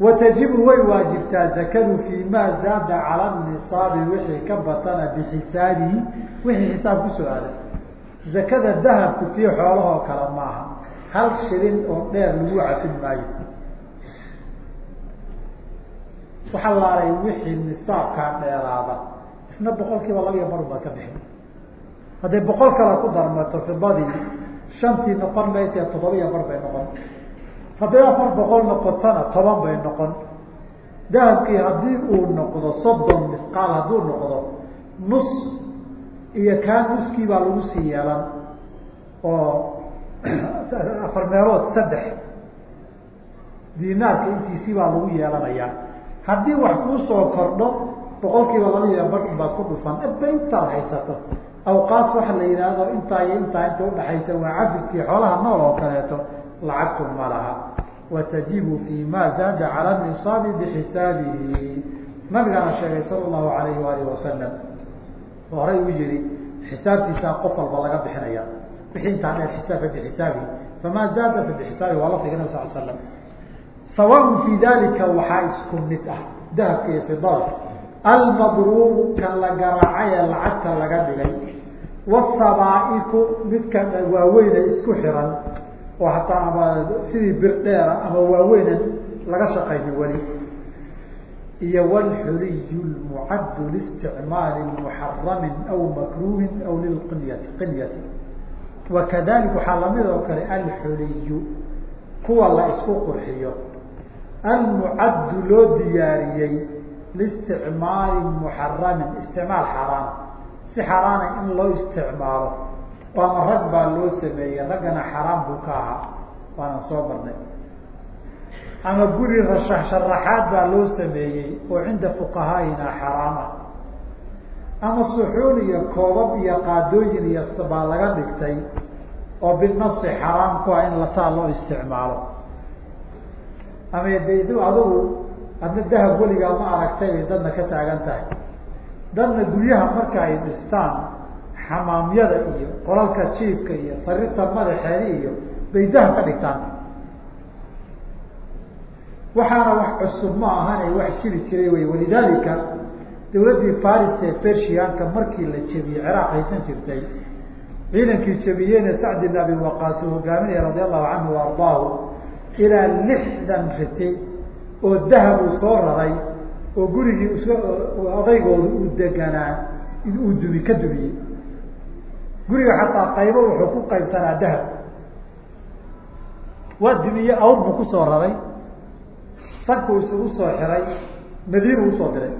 wa tajibu way waajibtaa zakadu fi ma zaada cala nisaabi wixii ka batana bixisaabihi wixii xisaab ku soo aaday zakada dahabku tii xoolahoo kale maaha hal shilin oo dheer lagu cafin maayo waxa laalay wixii nisaabkaa dheeraada isna boqol kiiba laba iyo barun baad ka bixin hadday boqol kale ku darmato fidadii shantii noqon maysa toddoba iyo bar bay noqon hadday afar boqol noqotona toban bay noqon. Dahabkii haddii uu noqdo soddon misqaal hadduu noqdo nus iyo kaa nuskii baa lagu sii yeelan oo afar meelood saddex dinaarka intiisii baa lagu yeelanayaa haddii wax kuu soo kordho boqol kiiba laba iyo bar baad ku dhufan. Aba intaad haysato awqaas waxa la yidhaahdo intaa iyo intaa inta udhaxaysa waa cafiskii xoolaha nool oo kaleeto lacagtu ma laha. Watajibu fi ma zaada cala nisaabi bixisaabihi nabigaana sheegay sala allahu alayhi waalihi wasalam oo horay u yihi xisaabtiisaa qof walba laga bixinaya. Wixii intaa dheer xisaabka bixisaabihi famaa zaada fa bixisaabihi waa lafdiga nabi sal slam sawaaun fi dalika waxaa isku mid ah dahabka iyo fidada. Almadruubu kan la garaacay ee lacagta laga dhigay. Wasabaa'iku midka waaweyne isku xiran oo hataa ama sidii birdheera ama waaweynan laga shaqayni weli iyo wlxuliy lmucaddu listicmaali muxaramin aw makruuhin aw lilqinyati qinyati wakadalik waxaa la mid oo kale alxuliyu kuwa la isku qurxiyo. Almucaddu loo diyaariyey listicmaali muxaramin isticmaal xaaraana si xaaraana in loo isticmaalo waama rag baa loo sameeyey raggana xaraam buu ka ahaa waana soo marnay. Ama guri sharaxaad baa loo sameeyey oo cinda fuqahaaina xaraam ah. Ama suxuul iyo koobab iyo qaadooyin iyo baa laga dhigtay oo binasi xaraam ku ah in lasaa loo isticmaalo. Ama de adigu adna dahab weligaa ma aragtay bay dadna ka taagan tahay. Dadna guryaha marka ay dhistaan xamaamyada iyo qolalka jiifka iyo sariirta madaxeedi iyo bay dahab ka dhigtaan. Waxaana wax cusub ma ahan wax jiri jiray wey walidalika dawladdii faris ee bershiyaanka markii la jebiyey ciraaq haysan jirtay. Ciidankii jebiyeyna sacd ibn abi waqaas uu hogaaminaya radi allahu canhu wa ardaahu ilaa lixdan riti oo dahab uu soo raray oo gurigii is odaygooda uu deganaa in uu dubi ka dumiyey guriga xataa qaybo wuxuu ku qaybsanaa dahab. Waa dumiye awr buu ku soo raray. Sanku isugu soo xiray. Madiina u soo diray.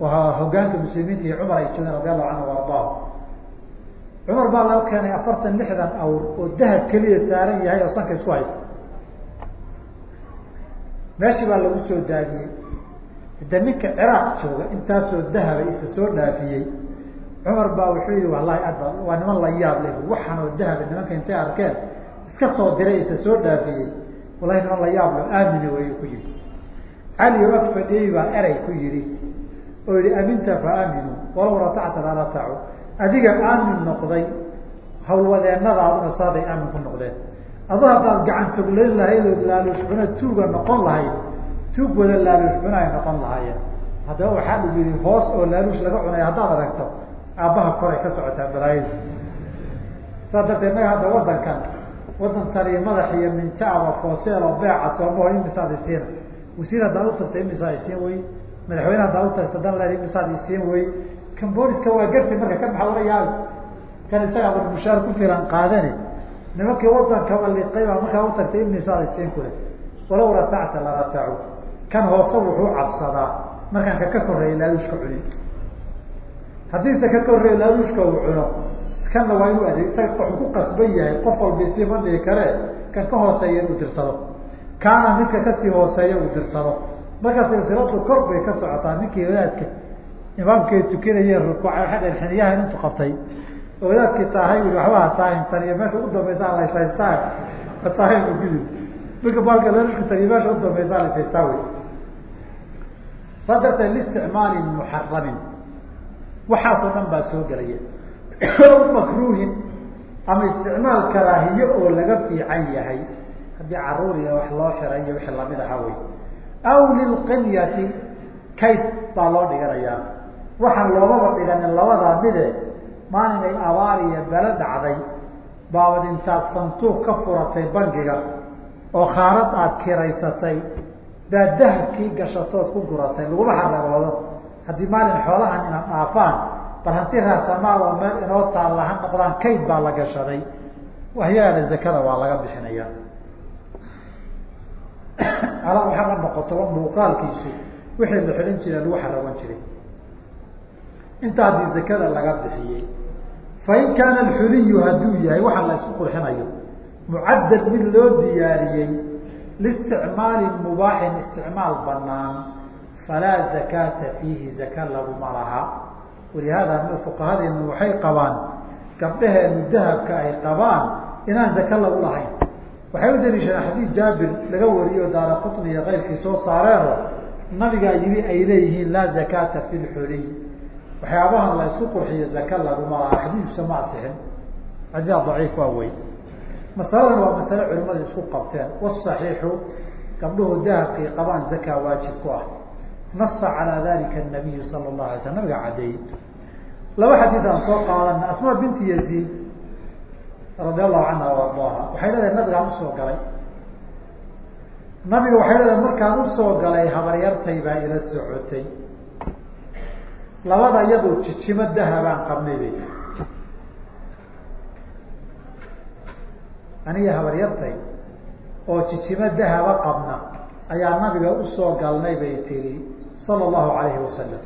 Waa hogaanka muslimiinta iyo cumar ay joogeen radi allahu canhu ardaahu. Cumar baa loo keenay afartan lixdan awr oo dahab keliya saaran yahay oo sanka isku haysa. Meeshii baa lagu soo daadiyey. De ninka ciraaq jooga intaasoo dahaba isa soo dhaafiyey cumar baa wuxuu yihi wallahi adba waa niman la yaab leh. Waxaan oo dahaba nimanka intay arkeen? Iska soo diray isa soo dhaafiyey wallahi niman la yaab leh aamina wey ku yihi cali oo ag fadhiyey baa erey ku yihi oo yihi aminta fa aaminu walaw ratacta la ratacu. Adiga aamin noqday hawlwadeenadaaduna saaday aamin ku noqdeen. Ado haddaad gacan togleyn lahayd oo laaluush tuuga noqon lahayd tuug wada laaluush cuna ay noqon lahaayeen. Haddaba waxaa la yihi hoos oo laaluush laga cunay haddaad aragto aabbaha koray ka socotaa balaayadu saas darteed naga hadda wadankan wadan tani madax iyo minjaaba fooseel oo beeca soomaho imisaad isiina wasiir haddaad utagtay imisaa isiin wey madaxweyne haddaad utagta dan leed imisaad isiin wey cambodiska waa garti marka ka yaabi kan isagaa war mushaar ku filan qaadane nimankii wadanka aliqay baa markaa utagtay imisaad isiin kule walaw ratacta la ratacu kan hoose wuxuu cabsadaa. Markaan ka ka koreeya laaluushka cuni haddiise ka koreeya laaluushka uu cuno kanna waa inuu adeeg isaga wuxuu ku qasban yahay qof walba isii ma dhihi kare kan ka hooseeya inuu dirsado kaana midka ka sii hooseeya uu dirsado markaa silsiladu kor bay ka socotaa ninkii wadaadka imaamkay tukanayee rukuuca waxay dheen xiniyahan intu qabtay. Oo wadaadkii taahay ui waxba hataahintan iyo meesha ugu dambaysaa layshaystaa hataahin u gudi marka baalka laaluushka taniyo meesha ugu dambaysaa layshaystaa wey. Saa darteed liisticmaali muxaramin waxaasoo dhan baa soo gelaya. Makruuhin ama isticmaal karaahiye oo laga fiican yahay haddii carruur iyo wax loo xiray iyo wixii la mid aha wey aw lilqinyati kayd baa loo dhiganayaa waxaan loomaba dhiganin labadaa mide maalinay abaar iyo belo dhacday baabad intaad santuuq ka furatay bangiga oo khaarad aada kiraysatay baa dahabkii gashatood ku guratay laguma xaraboodo haddii maalin xoolahan inaad dhaafaan bal hanti raasamaal oo meel inoo taalla ha noqdaan kayd baa la gashaday waxyaala zakada waa laga bixinaya ala waxama noqoto muuqaalkiisu wixii la xidhan jire lagu xaraban jiray. Inta haddii zakada laga bixiyey fain kaana alxuliyu hadduu yahay waxaa la isku qurxinayo mucadad mid loo diyaariyey liisticmaali mubaaxin isticmaal banaan falaa zakaata fiihi zaka laguma laha walihaada fuqahadeenu waxay qabaan gabdhaheenu dahabka ay qabaan inaan zaka lagu lahayn waxay u daliishadeen xadiid jaabir laga wariyo daara qutni iyo soo saareeno nabigaa yiri ay leeyihiin laa zakaata fi lxuliy waxyaabahan la isku qurxiyo zaka laguma laha xadiidkusa ma asixin xadiida daciif waa wey masaladan waa masale culimadu isku qabteen wasaxiixu gabdhuhu dahabkay qabaan zakaa waajib ku ah nasa calaa dalika nabiyu sala allahu alay slam nabiga caddeeyey laba xadiid aan soo qaadana asma binti yaziid radi allahu canha ardaha waxay leedahay nabigaan u soo galay nabiga waxay leedahay markaan u soo galay habaryartay baa ila socotay labada iyadoo jijimo dahabaan qabnay bay aniga habaryartay oo jijimo dahaba qabna ayaa nabiga u soo galnay bay tiri sala allahu alayhi wasalam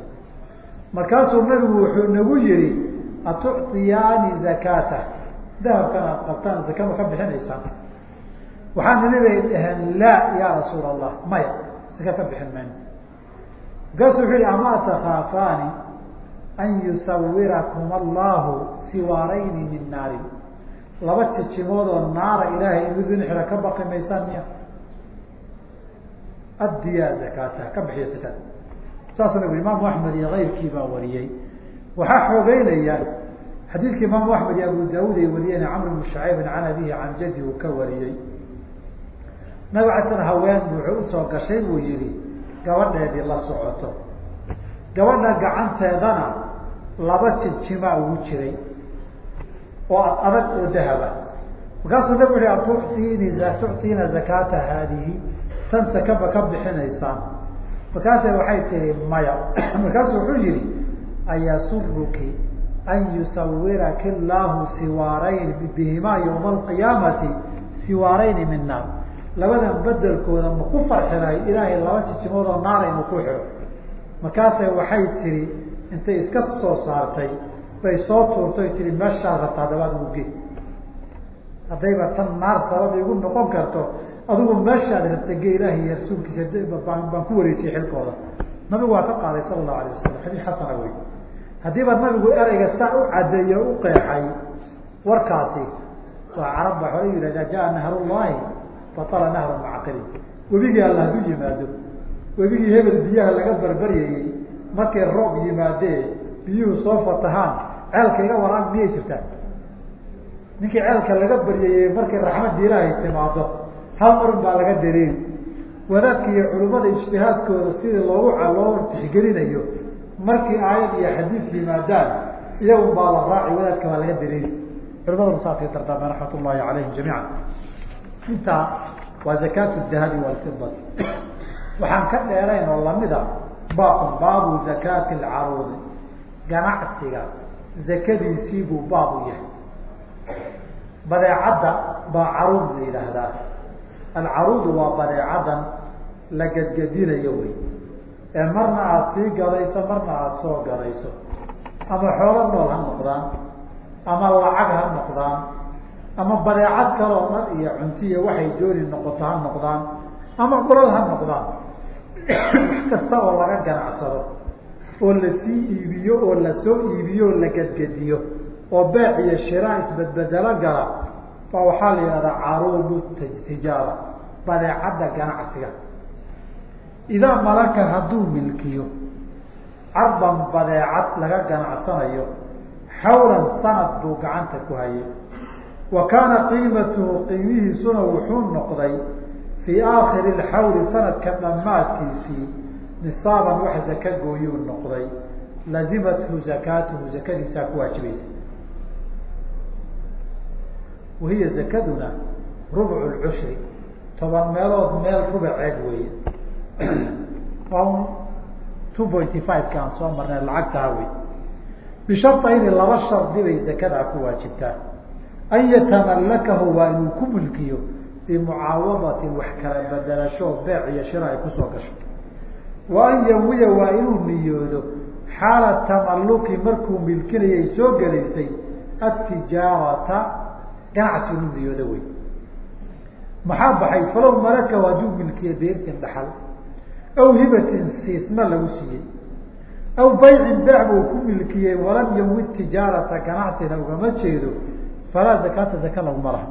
markaasuu nabigu wuxuu nagu yihi atucطiyaani zakata. Dahabkan aad qabtaan zaka ma ka bixinaysaan waxaa nili bay dhaheen laa ya rasuul allah maya zaka ka bixin mayno markaasuu wuxuu yihi amaa takaafaani an yusawirakum allahu siwaarayni min naarin laba jijimood oo naara ilaahay idin xira ka baqi maysaan miya. Addiya zakata ka bixiya zakada saasuu nabigu imaamu axmed iyo kayrkii baa wariyey. Waxaa xoogeynaya xadiidka imaamu axmed iyo abu daawud ay wariyeen camr bnu shacaybin can abihi can jadi uu ka wariyey. Nabig ala sl haween wuxuu u soo gashay buu yihi gabadheedii la socoto. Gabadha gacanteedana laba jijjimaa ugu jiray oo adag oo dahaba. Markaasuu nabigu yihi atuctiini tuctiina zakata haadihi. Tan sakaba ka bixinaysaan markaase waxay tihi maya. Markaasuu wuxuu yihi ayasuruki an yusawiraki llahu siwaarayn bihimaa ywma alqiyaamati siwaarayni min naar. Labadan bedelkooda ma ku farxinay ilaahay laba jijimood oo naara inuu ku xiro. Markaase waxay tihi intay iska soo saartay bay soo tuurtay tihi meeshaad rabtaa dabaad uge haddayba tan naar sabab igu noqon karto adigu meeshaad rabta ge ilaahay iyo rasuulkiisa baan ku wareejiyey xilkooda. Nabigu waa ka qaaday sala allahu alayh wasalam xadiis xasana wey haddiiba nabigu ereyga saa u cadeeye u qeexay warkaasi waa carab ba hore yidhah idaa jaa nahrullahi batala nahru macqili webigii alla hadduu yimaado webigii hebel biyaha laga barbaryayey markay roob yimaadee biyuhu soo fatahaan ceelka iga waraan miyay jirtaan? Ninkii ceelka laga baryayey markay raxmadda ilaahay timaado hal marun baa laga dareeri wadaadka iyo culimmada ijtihaadkooda sidii loogu loo tixgelinayo markii aayad iyo xadiid yimaadaan iyagun baa la raaci wadaadka baa laga dareeri culimaduna saasay dardaarmeen raxmat ullahi calayhim jamiica intaa waa zakaatu dahabi walfidati waxaan ka dheerayn oo lamida baabun baabu zakaati alcaruudi ganacsiga zakadiisii buu baab u yahay. Badeecadda baa caruud la yidhaahdaa alcaruudu waa badeecadan la gadgadinayo wey ee marna aada sii gadayso marna aada soo gadayso ama xoolo nool ha noqdaan ama lacag ha noqdaan ama badeecad kaloo dhan iyo cuntiya waxay dooni noqoto ha noqdaan ama qulal ha noqdaan wax kasta oo laga ganacsado oo la sii iibiyo oo la soo iibiyo oo la gadgadiyo oo beec iyo shiraa isbedbedelo gala baa waxaa la yihahdaa caruudu tijaara badeecadda ganacsiga. Idaa malaka hadduu milkiyo cardan badeecad laga ganacsanayo xawlan sanad buu gacanta ku hayay. Wa kaana qiimatuhu qiimihiisuna wuxuu noqday fii aakhiri lxawli sanadka dhammaadkiisii nisaaban wax zaka gooyuu noqday lazimathu zakaatuhu zakadiisaa ku waajibaysa wahiya zakaduna rubcu lcushri toban meelood meel rubaceed weeye. Two pointy five-ka aan soo marnay lacagtaa wey bishartayni laba shardi bay zakadaa ku waajibtaa. An yatamallakahu waa inuu ku mulkiyo bimucaawadatin wax kala bedelasho beec iyo shira ay ku soo gasho. Wa an yawiya waa inuu niyoodo xaala tamalluki markuu milkinayay soo gelaysay atijaarata ganacsi inuu niyoodo wey maxaa baxay? Falow malaka hadduu milkiye beertin dhaxal. Aw hibatin siisma lagu siiyey. Aw baycin beec buu ku milkiyey. Walam yawi tijaarata ganacsina ugama jeedo. Falaa zakaata zaka laguma laha.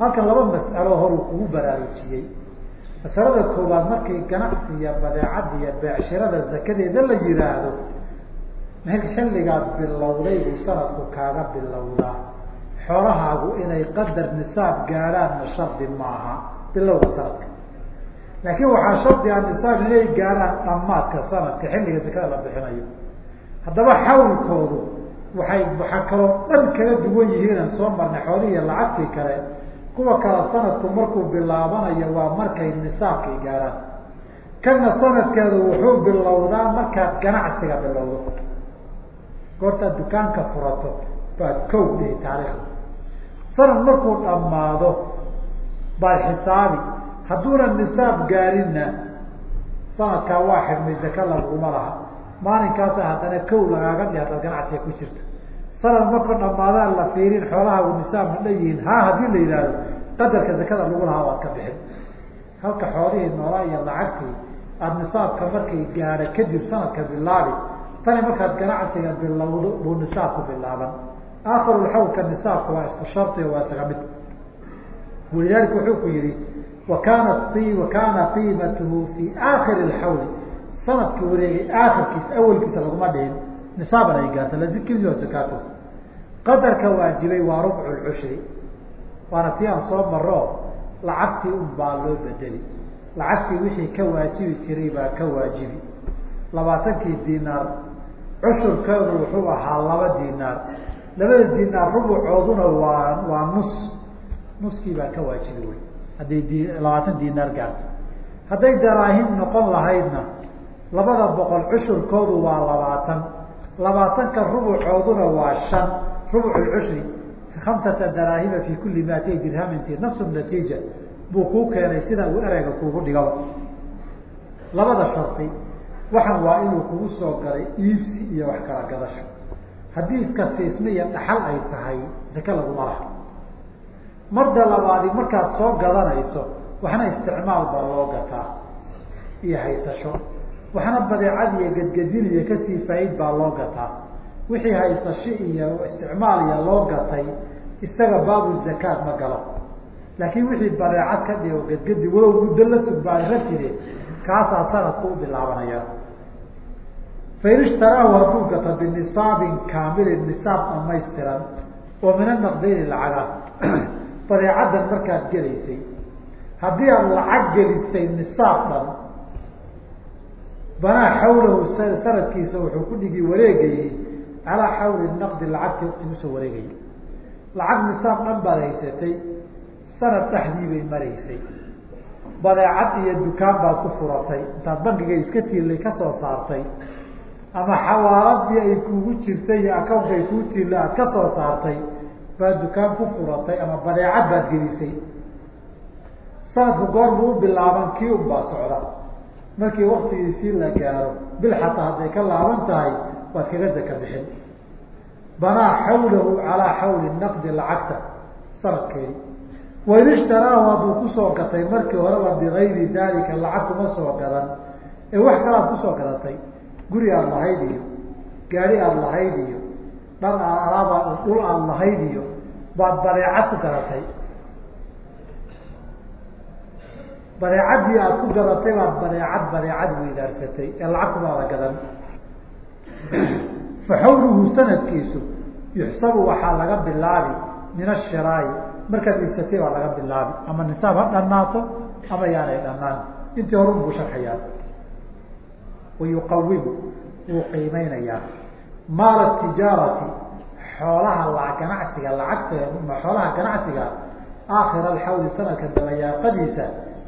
Halkan laba mas'alo horuu kugu baraarujiyey. Masalada koowaad markii ganacsi iyo badeecad iyo beecshirada zakadeeda la yihaahdo xilligaad bilowday buu sanadku kaaga bilowdaa. Xoolahaagu inay qadar nisaab gaadhaanna shardi maaha. Bilowga sanadka. Laakiin waxaa shardi a nisaab inay gaadhaan dhamaadka sanadka xilliga zakada la bixinayo. Haddaba xawlkoodu waxay waxaa kaloo dhan kaga duwan yihiin aan soo marnay xoolihii lacagtii kale. Kuwa kale sanadku markuu bilaabanayo waa markay nisaabkay gaaraan. Kana sanadkeedu wuxuu bilowdaa markaad ganacsiga bilowdo goortaad dukaanka furato baad kow dhihi taariikhda. Sanad markuu dhammaado baad xisaabi hadduuna nisaab gaarinna sanadkaa waa xidhmay zaka laguma laha. Maalinkaasa haddana kow lagaaga dhi hadaad ganacsiga ku jirto. Sanad marka dhamaadaan la fiirin xoolaha u nisaab ma dhan yihiin ha haddii la yidhaahdo qadarka zakada lagu lahaa waad ka bixin. Halka xoolihii noolaa iyo lacagtii aada nisaabka markay gaadha kadib sanadka bilaabi tani markaad ganacsiga bilowdo buu nisaabku bilaaban. Aakirulxawlka nisaabka waa isku shardi waa isaga mid. Walidaalika wuxuu ku yihi wakanat wa kana qiimatuhu fi aakhiri lxawli sannadkii wareegay aakhirkiisa awelkiisa laguma dhihin. Nisaaban ay gaarta lazikio zakaato qadarka waajibay waa rubcu lcushri waana tii aan soo maro lacagtii un baa loo bedeli. Lacagtii wixii ka waajibi jiray baa ka waajibi. Labaatankii dinaar cushurkeedu wuxuu ahaa laba dinaar. Labada dinaar rubucooduna waa waa nus nuskii baa ka waajibi wey. Hadday d labaatan dinaar gaarto. Hadday daraahim noqon lahaydna labada boqol cushurkoodu waa labaatan. Labaatanka rubucooduna waa shan. Rubuc lcushri hamsata daraahima fi kuli maatay dirhaminti nafsu natiija buu kuu keenay sida uu ereyga kuugu dhigaba labada shardi waxaan waa inuu kugu soo galay iibsi iyo wax kala gadasho. Haddii iska siisma iyo dhaxal ay tahay zake laguma laha marda labaadi markaad soo gadanayso waxna isticmaal baa loo gataa iyo haysasho. Waxna badeecad iyo gedgedin iyo ka sii faaid baa loo gataa. Wixii haysasho iyo isticmaal iyo loo gatay isaga baabu zakaat ma galo. Laakiin wixii badeecad ka dhigo gedgedi walow muddo la sugbaan rajide kaasaa sanadku u bilaabanaya fain ishtaraahu hadduu gato binisaabin kaamilin nisaab dhamaystiran oo min anaqdayni lacaga badeecaddan markaad gelaysay haddii aad lacag gelisay nisaab dhan banaa xawlahu sanadkiisa wuxuu ku dhigi wareegayey calaa xawli naqdi lacagtii inusoo wareegayay lacag nisaab dhan baad haysatay sanad dhexdii bay maraysay. Badeecad iyo dukaan baad ku furatay intaad bankiga iska tiirlay ka soo saartay ama xawaaladii ay kuugu jirtay iyo accountka ay kuu tiirla aad ka soo saartay baad dukaan ku furatay ama badeecad baad gelisay. Sanadku goor buu u bilaaban kii un baa socda. Markii waktigiisii la gaaro bil xataa hadday ka laaban tahay waad kaga zaka bixin. Banaa xawlahu calaa xawli naqdi lacagta sanadkeedi wain ishtaraahu hadduu ku soo gatay markii horeba bigayri daalika lacag kuma soo gadan ee wax kalaad ku soo gadatay guri aad lahayd iyo gaari aad lahayd iyo dhar alaaba dhul aad lahayd iyo baad badeecad ku gadatay badeecaddii aad ku gadatay baad badeecad badeecad weydaarsatay ee lacag kumaada gadan. Fa xawluhu sanadkiisu yuxsabu waxaa laga bilaabi min ashiraayi markaad iibsatay baa laga bilaabi. Ama nisaab ha dhanaato ama yaanay dhanaan. Intii horun buu sharxayaa wayuqawimu wuu qiimeynayaa maala tijaarati xoolaha la ganacsiga lacagta xoolaha ganacsiga aakhira alxawli sanadka dabayaaqadiisa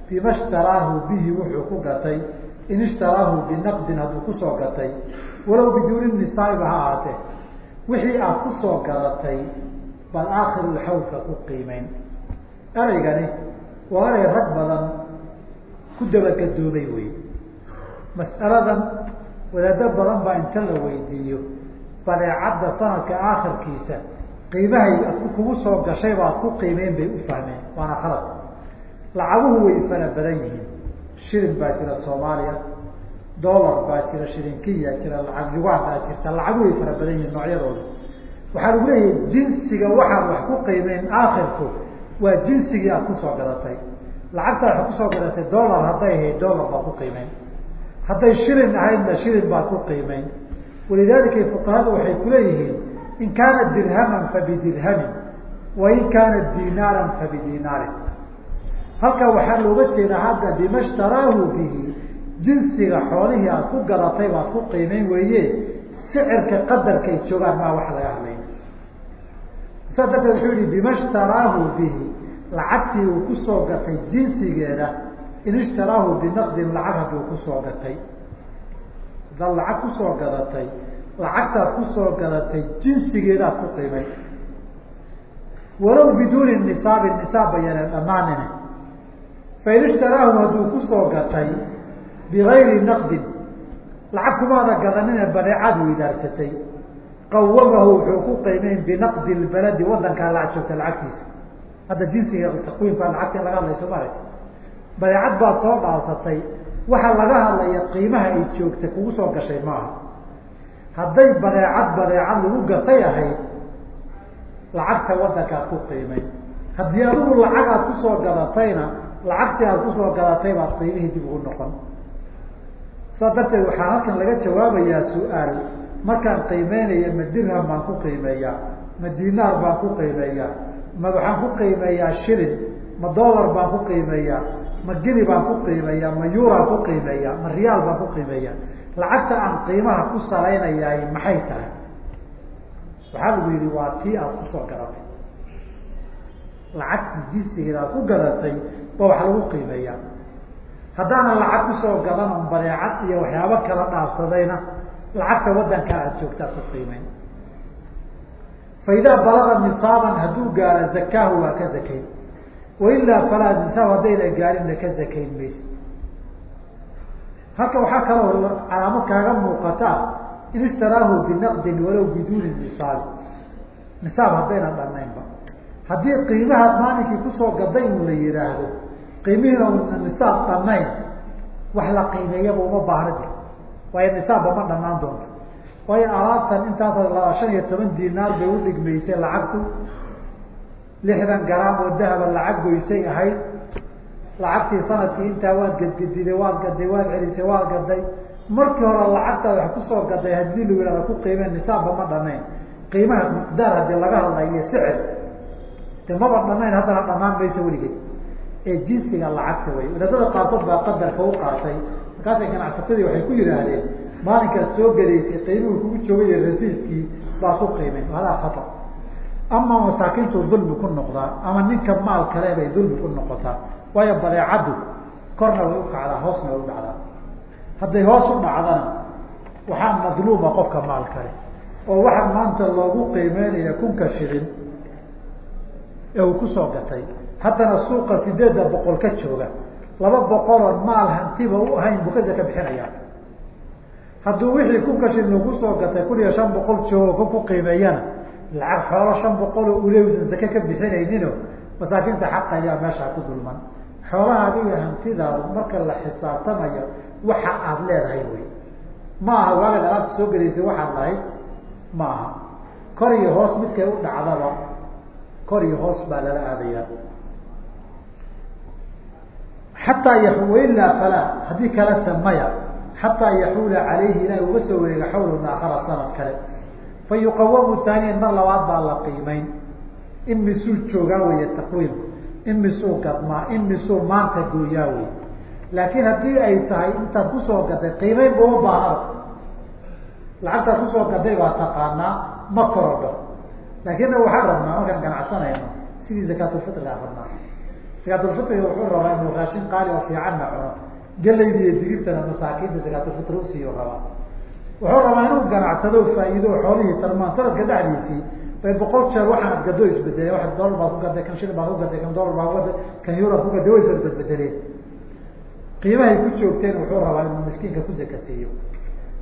bima ishtaraahu bihi wuxuu ku gatay in ishtaraahu binaqdin hadduu ku soo gatay walow biduuni nisaa'iba ha ahaatee wixii aad ku soo gadatay baad aakhirulxawlka ku qiimeyn ereygani waa erey rag badan ku dabagadoomay wey mas'aladan wadaado badan baa inta la weydiiyo. Badeecadda sanadka aakhirkiisa qiimahay kugu soo gashay baad ku qiimeyn bay u fahmeen waana khalad. Lacaguhu way fara badan yihiin. Shilin baa jira soomaaliya dollar baa jira shilinkiya jira lacag yugaan baa jirta. Lacaguhu way fara badan yihiin noocyadooda. Waxaa lagu leeyahay jinsiga waxaad wax ku qiimeyn aakhirku waa jinsigii aad ku soo gadatay. Lacagta waxaad ku soo gadatay dollar hadday ahayd dollar baad ku qiimeyn hadday shilin ahaydna shilin baad ku qiimeyn walidaalika fuqahadu waxay kuleeyihiin in kaana dirhaman fabidirhamin wain kaana dinaaran fabidinaarin halkaa waxaa looga jeedaa hadda bima shtaraahu bihi jinsiga xoolihii aad ku gadatay baad ku qiimeyn weeye sicirka qadarka joogaan maa wax laga hadlay. Saa darteed wuxuu yihi bima shtaraahu bihi lacagtii uu ku soo gatay jinsigeeda in ishtaraahu binaqdin lacag hadduu ku soo gatay. Haddaad lacag ku soo gadatay lacagtaad ku soo gadatay jinsigeedaad ku qiimay walow biduuni nisaabi nisaab bayaneen dhammaanine fain ishtaraahu hadduu ku soo gatay bigayri naqdin lacag kumaada gadanine badeecad weydaarsatay qawamahu wuxuu ku qiimeyn binaqdi lbaladi wadankaa lacag joogta lacagtiisa. Hadda jinsiga taqwiimka lacagta laga hadlayso mare badeecad baad soo dhaafsatay waxaa laga hadlaya qiimaha ay joogta kugu soo gashay maaha. Hadday badeecad badeecad lagu gatay ahayd lacagta wadankaad ku qiimay. Haddii adigu lacag aad ku soo gadatayna lacagtii aad ku soo gadatay baad qiimihii dib ugu noqon. Saas darteed waxaa halkan laga jawaabayaa su'aal. Markaan qiimeynaya ma dirham baan ku qiimeeyaa ma dinaar baan ku qiimeeyaa ma waxaan ku qiimeeyaa shilin ma dollar baan ku qiimeeyaa ma gini baan ku qiimeeyaa ma yuuraan ku qiimeeyaa ma riyaal baan ku qiimeeyaa lacagta aan qiimaha ku salaynayaay maxay tahay? Waxaa lagu yihi waa tii aada ku soo gadatay lacagtii jinsigeeda aad ku gadatay ba wax lagu qiimeeyaa haddaanan lacag ku soo gadan on badeecad iyo waxyaabo kala dhaafsadayna lacagta wadankaa aada joogtaa ku qiimeyn. Fa idaa balaga nisaaban hadduu gaaro zakaahu waa ka zakayn wailaa falaa nisaab haddayna gaarinna ka zakayn maysa halka waxaa kaloo calaamad kaaga muuqataa in ishtaraahu binaqdin walow biduuni nisaabi nisaab haddayna dhanaynba haddii qiimahaad maalinkii ku soo gaday uu la yihaahdo qiimihiina una nisaab dhanayn wax la qiimeeyaba uma baahna waayo nisaabba ma dhanaan doonto waayo alaabtan intaas shan iyo toban dinaar bay udhigmaysay lacagtu lixdan garaam oo dahaba lacag goysay ahayd. Lacagtii sannadkii intaa waad gadgadiday waad gaday waad celisay waad gaday. Markii hore lacagtaad wax ku soo gaday haddii lagu yihahdo ku qiimeen nisaabba ma dhanayn qiimaha miqdaar haddii laga hadlayo iyo sicir de maba dhanayn haddana dhanaan mayso weligeed ee jinsiga lacagta wey wadaadada qaarkood baa qadarka u qaatay. Markaasay ganacsatadii waxay ku yidhaahdeen maalinkaad soo gelaysay qiimuhu kugu joogay rasiidkii baa ku qiimeyn. Hadaa khatar ama masaakiintu dulmi ku noqdaa ama ninka maal kale bay dulmi ku noqotaa waayo badeecaddu korna way ukacdaa hoosna way dhacdaa. Hadday hoos u dhacdana waxaa madluuma qofka maal kale. Oo waxaa maanta loogu qiimeynaya kunka shilin ee uu ku soo gatay. Haddana suuqa sideedda boqol ka jooga laba boqoloo maal hantiba u ahayn buu ka zaka bixinaya hadduu wixii kunka shilin lagu soo gatay kun iyo shan boqol joogo ka ku qiimeeyana lacag xoolo shan boqoloo uleusan zake ka bixinaynino masaakiinta xaqa ayaa meeshaa ku dulman. Xoolahaaga iyo hantidaadu marka la xisaabtamayo waxa aada leedahay wey. Ma aha waagaad alaabta soo gelaysay waxaad lahayd? Ma aha kor iyo hoos midkay u dhacdaba kor iyo hoos baa lala aadayaa. Xataa yailaa falaa haddii kale samaya xataa yaxuula calayhi ilahi uga soo wareega xawlun aakhara sanad kale fa yuqawamu taaniyan mar labaad baa la qiimeyn in misuu joogaa weeye taqwiim in misuu gadmaa in misuu maanta gooyaa wey laakiin haddii ay tahay intaad ku soo gaday qiimeyn buma baahaba lacagtaad ku soo gaday baa taqaanaa ma korodho laakiin waxaan rabnaa markaan ganacsanayno sidii zakaatulfitrigaa rabnaa zakaatulfitriga wuxuu rabaa inuu raashin qaali oo fiicanna cuno galayda iyo digirtana masaakiinta zakaatulfitri usiiyo rabaa wuxuu rabaa inuu ganacsado faa'iido xoolihii tarmaan sanadka dhexdiisii. Bay boqol jeer waxaad gado isbedeleen waa dolar baad ku gaday kan shilin baad ku gaday kan dolar baad ku gaday kan euro ku gaday way isbedbedeleen qiimahay ku joogteen wuxuu rabaa inuu miskiinka ku zaka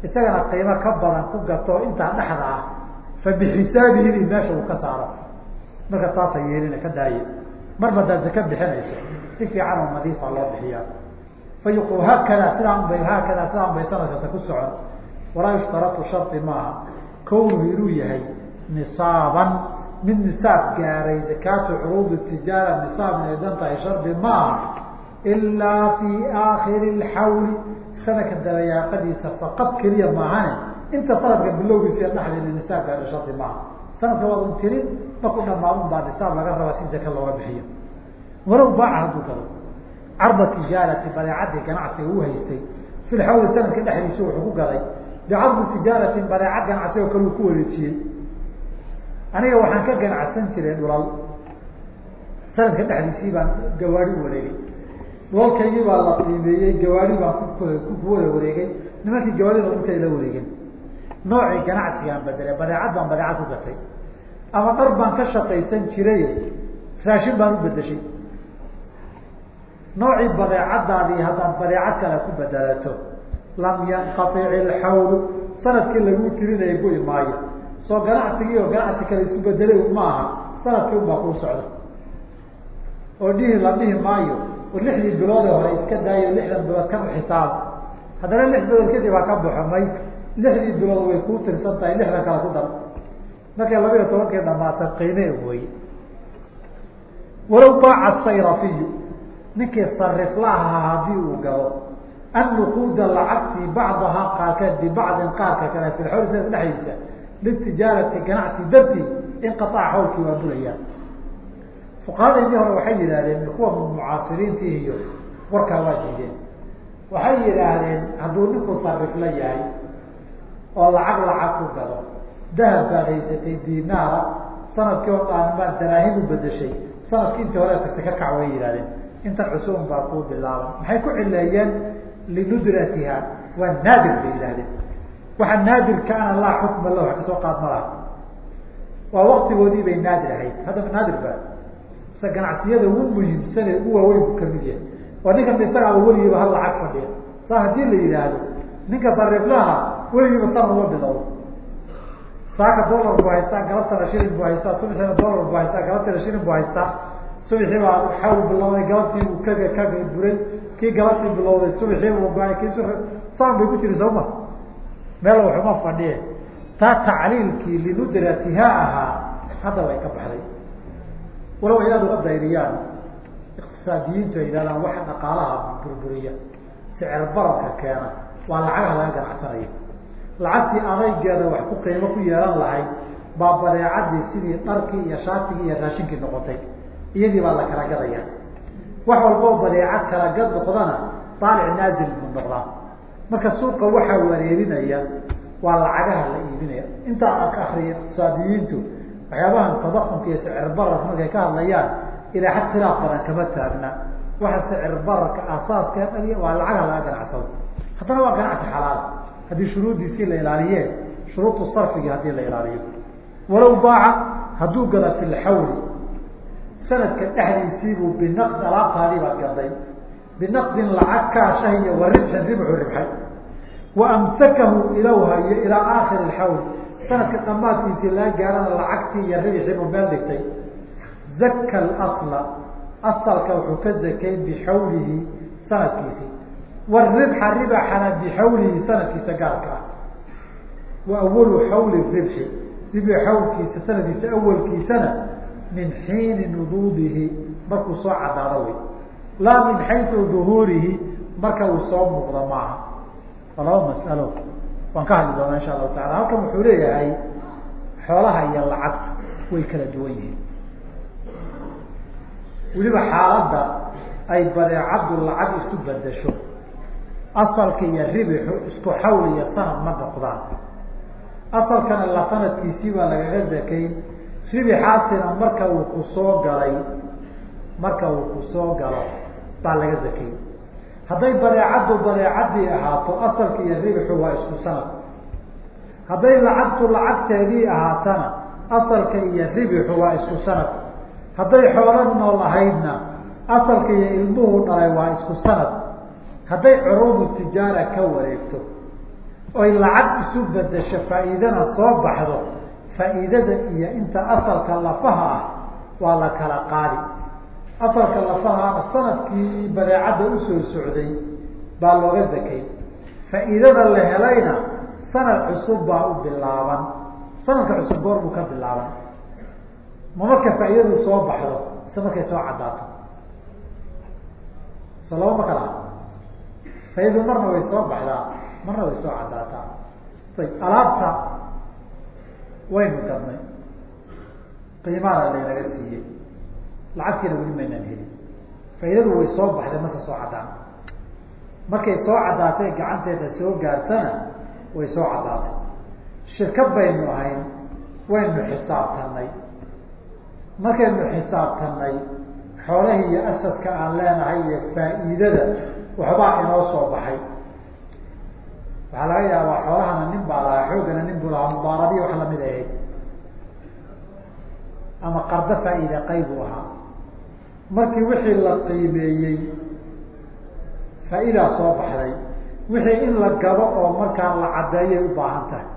isagana qiimo ka badan ku gato intaa dhexda ah. Fa bixisaabihi meesha uu ka saaro. Marka taasa yeelina ka daaye. Mar badaad zaka bixinayso. Si fiican oo nadiifa loo bixiyaa. Fa yuqu haakadaa sidaan bay haakadaa sidaan bay sanadkasta ku socon walaa yushtaratu shardi maaha. Kownuhu inuu yahay nisaaban. Mid nisaab gaaray zakaatu curuudi tijaara nisaab inay dan tahay shardi maaha. Ilaa fi aakhiri lxawli sanadka dabayaaqadiisa faqad keliya maahane. Inta sanadka bilowgiisa dhexdeeda nisaab gaadha shardi maaha. Sanadka waad un tirin marku dhamaadun baa nisaab laga rabaa si zaka looga bixiyo. Walow baaca hadduu gado. Carda tijaarati badeecadii ganacsiga u haystay. Fi sanadka dhexdiisa wuxuu ku gaday bicadmi tijaaratin badeeca ganacsi oo kale uu ku wareejiyey aniga waxaan ka ganacsan jiray dhulal sanadka dhexdiisii baan gawaari wareegay dhulalkaygii baa la qiimeeyey gawaari baan ku wada wareegay nimankii gawaarida dhulkay la wareegin noocii ganacsigaan bedelay badeecad baan badeecad ku gatay ama dhar baan ka shaqaysan jiray raashin baan u bedeshay noocii badeecadaadii haddaad badeecad kale ku bedelato lam yanqaic ilxawlu sannadkii lagu tirinaya gu maayo. Soo ganacsigii oo ganacsi kale isu bedelay ma aha sannadkii un baa kuu socda. Oo dhihi la dhihi maayo oo lixdii biloodee hore iska daayo lixdan bilood kan uxisaab haddana lix bilood kadib ha ka baxo may lixdii bilood way kuu tirsan tahay lixdan kale ku dar. Markay labiiyo tobankii dhamaata qiime wey walow baaca sayrafiyu ninkii sariflaha haddii uu galo annuquuda lacagtii bacdahaa qaarkeed bibacdin qaarka kale fi sanadka dhexdiisa litijaarati ganacsi dartii inqaaca xawlkii waa bulayaan fuqahadaydii hore waxay yidhahdeen kuwa mucaasiriintii iyo warkaa waa diideen waxay yidhaahdeen hadduu ninku sarifla yahay oo lacag lacag ku gado dahab baad haysatay dinaara sannadkii oo dhaan baa daraahim u bedeshay sannadkii intii hore tagtay ka kac way yihahdeen intan cusubun baa kuu bilaaban maxay ku cileeyeen linudratiha waa naadir bay yihahdeen waxa naadirkaana laa xukma lah wax ka soo qaad ma laha waa waktigoodii bay naadir ahayd haddaba naadir ba isa ganacsiyada ugu muhiimsane ugu waaweyn bu ka mid yahay waa ninkan isagaaba weligiiba hal lacag fadhiya saa haddii la yidhaahdo ninka sariflaha weligiiba san uma bilowdo saaka dolar bu haystaa galabtana shilin bu haystaa subaxiina dolar bu haystaa galabtana shilin bu haystaa subaxii baa xawl bilowday galabtii uu kaga kaga buray kii galabtii bilowday subaxii buu baay kii su saan bay ku jiri soo ma meel waxuma fadhiye. Taa tacliilkii linudratiha ahaa hadda way ka baxday. Walow ay aada uga dayriyaan iqtisaadiyiintu ay yidhahdaan waxa dhaqaalaha burburiya. Sicir bararka keena. Waa lacagaha laga ganacsanayo. Lacagtii adaygeeda wax ku qiimo ku yeelan lahayd baa badeecadii sidii dharkii iyo shaatigii iyo raashinkii noqotay. Iyadii baa la kala gadaya wax walboo badeecad kala gad noqdana daalic naazil buu noqdaa. Marka suuqa waxaa wareerinaya waa lacagaha la iibinaya. Intaa aan ka akriyay iqtisaadiyiintu waxyaabahan tadakumka iyo sicir bararka markay ka hadlayaan ilaa xad khilaaf badan kama taagna. Waxa sicir bararka asaaskaa dhaliya waa lacagaha laga ganacsado. Haddana waa ganacsi xalaal. Haddii shuruuddiisii la ilaaliye shuruudu sarfigii haddii la ilaaliyo. Walow baaca hadduu gada fi lxawli sanadka dhexdiisiibuu binaqd alaabtaadii baad gaday binaqdin lacag kaashaha iyo wa ribxin ribxay. wa amsakahu ilowha ilaa aakhiri lxawl sanadka dhamaadkiisii laga gaarana lacagtii iyo ribxiibuu meel dhigtay. zaka asla. asalka wuxuu ka zakayn bixawlihi sanadkiisii. waribxa ribaxana bixawlihi sanadkiisa gaarka ah. wa awalu xawli ribxi. ribi xawlkiisa sanadkiisa awalkiisana min xiini nuduudihi markuu soo cadaado wey laa min xaysu duhuurihi marka uu soo muuqdo maaha. Waa laba masalo. Waan ka hadli doonaa insha allahu taala halkan wuxuu leeyahay xoolaha iyo lacagtu way kala duwan yihiin. Weliba xaaladda ay badeecaddu lacag isu bedesho asalka iyo ribixu isku xawl iyo sanad ma noqdaan. Asalkana la sanadkiisii baa lagaga zakayn ribixaasina marka uu ku soo galay marka uu ku soo galo baa laga zakay hadday badeecaddu badeecadii ahaato asalka iyo ribixu waa isku sanad. Hadday lacagtu lacagteedii ahaatana asalka iyo ribixu waa isku sanad. Hadday xoolo nool ahaydna asalka iyo ilmuhu dhalay waa isku sanad. Hadday curuudu tijaara ka wareegto oy lacag isu bedesho faa'iidana soo baxdo faa'iidada iyo inta asalka lafaha ah waa la kala qaadi. Asalka lafahaana sannadkii badeecadda u soo socday baa looga zakay. Faa'iidada la helayna sanad cusub baa u bilaaban. Sanadka cusub goor buu ka bilaaban. Ma marka faa'iidadu soo baxdo ise markay soo caddaato? So laba ma kala faaidadu marna way soo baxdaa marna way soo caddaataa. Ayb alaabta waynu gadnay qiimaana laynaga siiyey. Lacagtiina weli maynaan helin. Faaidadu way soo baxday mase soo caddaan. Markay soo caddaatay gacanteeda soo gaartana way soo caddaatay. Shirkad baynu ahayn waynu xisaabtanay markaynu xisaabtanay xoolahii iyo asadka aan leenahay iyo faa'iidada waxbaa inoo soo baxay waxaa laga yaabaa xoolahana nin baa lahaa xoogana nin buu lahaa mubaaradiya wax la mid ahayd ama qardo faa'iida qayb uu ahaa. Markii wixii la qiimeeyey faa'iidaa soo baxday. Wixii in la gado oo markaa la caddeeyay u baahan tahay.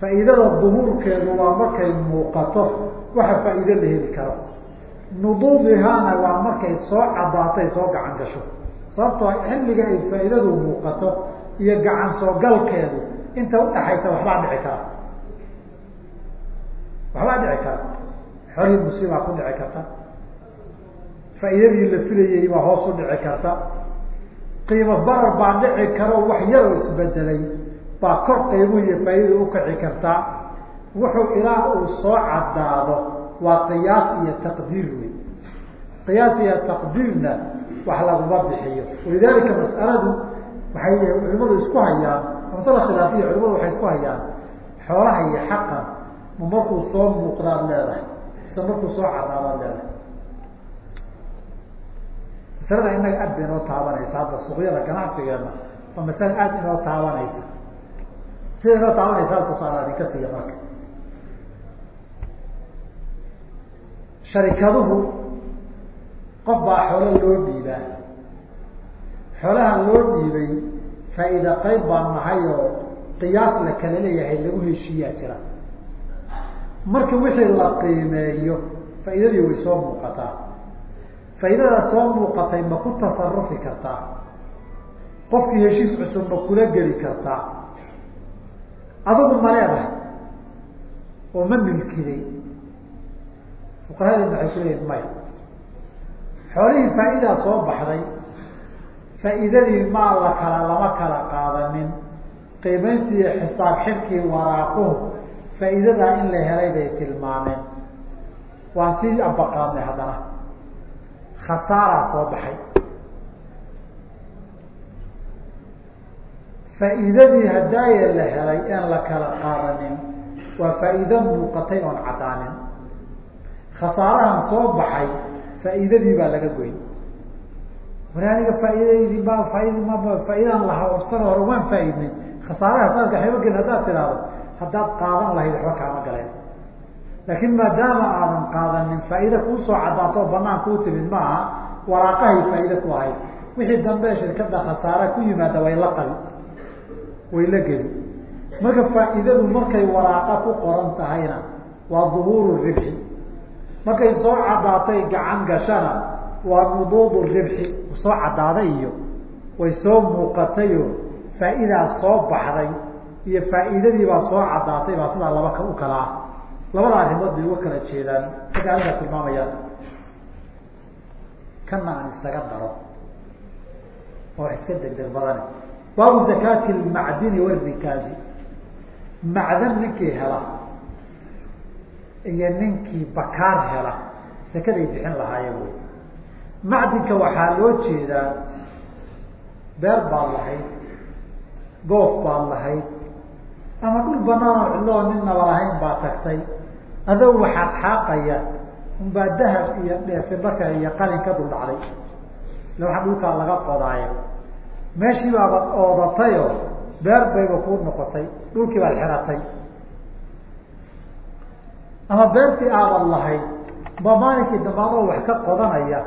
Faa'iidada duhuurkeedu waa markay muuqato waxa faa'iido la heli karo. Nuduudihaana waa markay soo caddaatay soo gacan gasho. Sababtoo xilliga ay faa'iidadu muuqato iyo gacan soo galkeedu inta udhaxaysa waxbaa dhici kara. Waxbaa dhici kara. Xolii musiibaa ku dhici karta. Faa'iidadii la filayay baa hoos u dhici karta. Qiimo barar baa dhici karo wax yaroo isbedelay baa kor qiimuhu iyo faa'iidadu ukaci kartaa wuxuu ilaa uu soo caddaado waa qiyaas iyo taqdiir wey qiyaas iyo taqdiirna wax laguma bixiyo. Walidalika mas'aladu waxay culimadu isku hayaan. Masala khilaafiya culimadu waxay isku hayaan. Xoolaha iyo xaqan ma markuu soo muuqdaad leedahay ise markuu soo caddaadaad leedahay. Masalada inaga aad bay inoo taabanaysa hadda suuqyada ganacsigeena waa masala aada inoo taabanaysa. Sida inoo taabanaysa hal tusaale adinka siiya marka. Sharikaduhu qof baa xoolo loo dhiibaa xoolaha loo dhiibay faa'iida qayb baan nahay oo qiyaas la kala leeyahay lagu heshiiyaa jira. Marka wixii la qiimeeyo faa'iidadii way soo muuqataa. Faa'iidada soo muuqatay ma ku tasarufi kartaa? Qofkii heshiis cusub ma kula geli kartaa? Adigu ma leedahay oo ma milkiday? Fuqarahadeena waxay ku leeyihiin maya xoolihii faa'idaa soo baxday faa'iidadii maa la kala lama kala qaadanin. Qiimayntii xisaab xirkii waraaquhu faa'iidadaa in la helay bay tilmaameen. Waan sii abaqaadnay haddana. Khasaaraa soo baxay. Faa'iidadii hadaaye la helay een la kala qaadanin waa faa'iido muuqatay oon caddaanin. Khasaarahan soo baxay faa'iidadii baa laga goyn war aniga ma faa'iidaan lahaa oo hore waan faa'iidnay. Khasaaraha sanadka xebagen haddaad tidhaahdo haddaad qaadan lahayd waxba kaama galeen laakiin maadaama aadan qaadanin faa'iida kuusoo caddaato oo banaan kuu timid maaha waraaqahay faa'iide ku ahayd wixii dambe shirkada khasaara ku yimaada way la qabi way la geli marka faa'iidadu markay waraaqa ku qoran tahayna waa duhuuru ribxi. Markay soo caddaatay gacan gashana waa nuduudu ribxi soo caddaaday iyo way soo muuqatayo faa'idaa soo baxday iyo faa'iidadii baa soo caddaatay baa sidaa laba ka u kala ah. Labada arrimood bay uga kala jeedaan. Agga halkaa tilmaamayaan kana aan isaga daro oo iska degdeg badane. Baabu zakaati lmacdini warikaazi macdan ninkii hela iyo ninkii bakaar hela sakaday bixin lahaayeen wey macdinka waxaa loo jeedaa beer baad lahayd goof baad lahayd ama dhul banaan oo cidloo ninnaba lahayn baa tagtay. Adoo waxaad xaaqaya unbaa dahab iyo dheefibaka iyo qalin ka dul dhacday ila dhulkaa laga qodaayo. Meeshii baabad oodatayoo beer bayba kuu noqotay dhulkii baad xiratay. Ama beertii aadan lahayd ba maalinkii dambe adoo wax ka qodanaya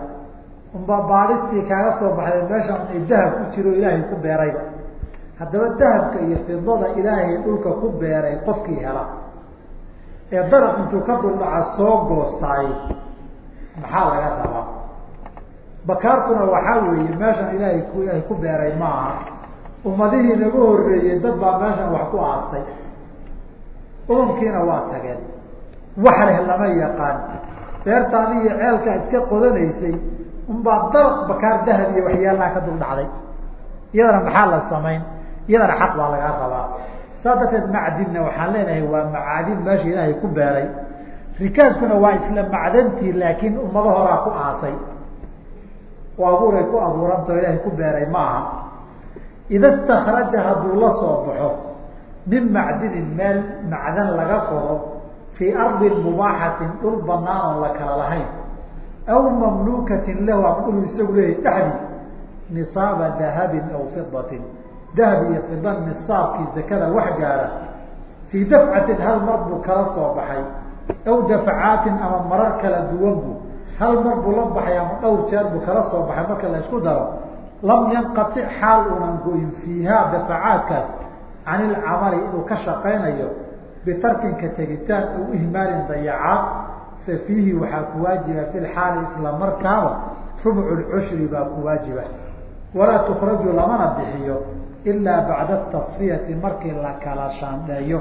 unba baadhistii kaaga soo baxday meeshan ay dahab ku jiro ilaahay ku beerayba haddaba dahabka iyo fidada ilaahay dhulka ku beeray qofkii hela. Ee daraq intuu ka duldhaca soo goostaay maxaa laga rabaa? Bakaartuna waxaa weeye meeshan ilaahay ilaahay ku beeray ma aha ummadihii naga horreeyey dad baa meeshan wax ku aasay umamkiina waa tageen. Wax leh lama yaqaan. Beertaadi iyo ceelka iska qodanaysay unbaa daraq bakaar dahab iyo waxyaalaha ka dul dhacday. Iyadana maxaa la samayn? Iyadana xaq baa lagaa rabaa. Saas darteed macdinna waxaan leenahay waa macaadin meesha ilaahay ku beeray. Rikaaskuna waa isla macdantii laakiin ummado horaa ku aasay. Oo abuuray ku abuurantao ilaahay ku beeray ma aha. Ida stakraja hadduu la soo baxo min macdinin meel macdan laga qodo fii ardin mubaaxatin dhul banaan oon la kala lahayn aw mamlukatin lahu dhul isagu leeyahy dhexdii nisaaba dahabin aw fidatin dahab iyo fida nisaabkii zakada wax gaara fii dafcatin hal mar buu kala soo baxay aw dafacaatin ama marar kala duwan bu hal mar buu la baxay ama dhowr jeer buu kala soo baxay marka la daro lam yanqatic xaal unan goyin fiihaa dafacaadkaas can ilcamali inuu ka shaqaynayo bitarkinka tegitaan aw ihmaalin dayacaad fiihi waxaa ku waajiba fi lxaali isla markaaba rubcu lcushri baa ku waajiba. Walaa tukraju lamana bixiyo ilaa bacda tasfiyati markii la kala shaandheeyo.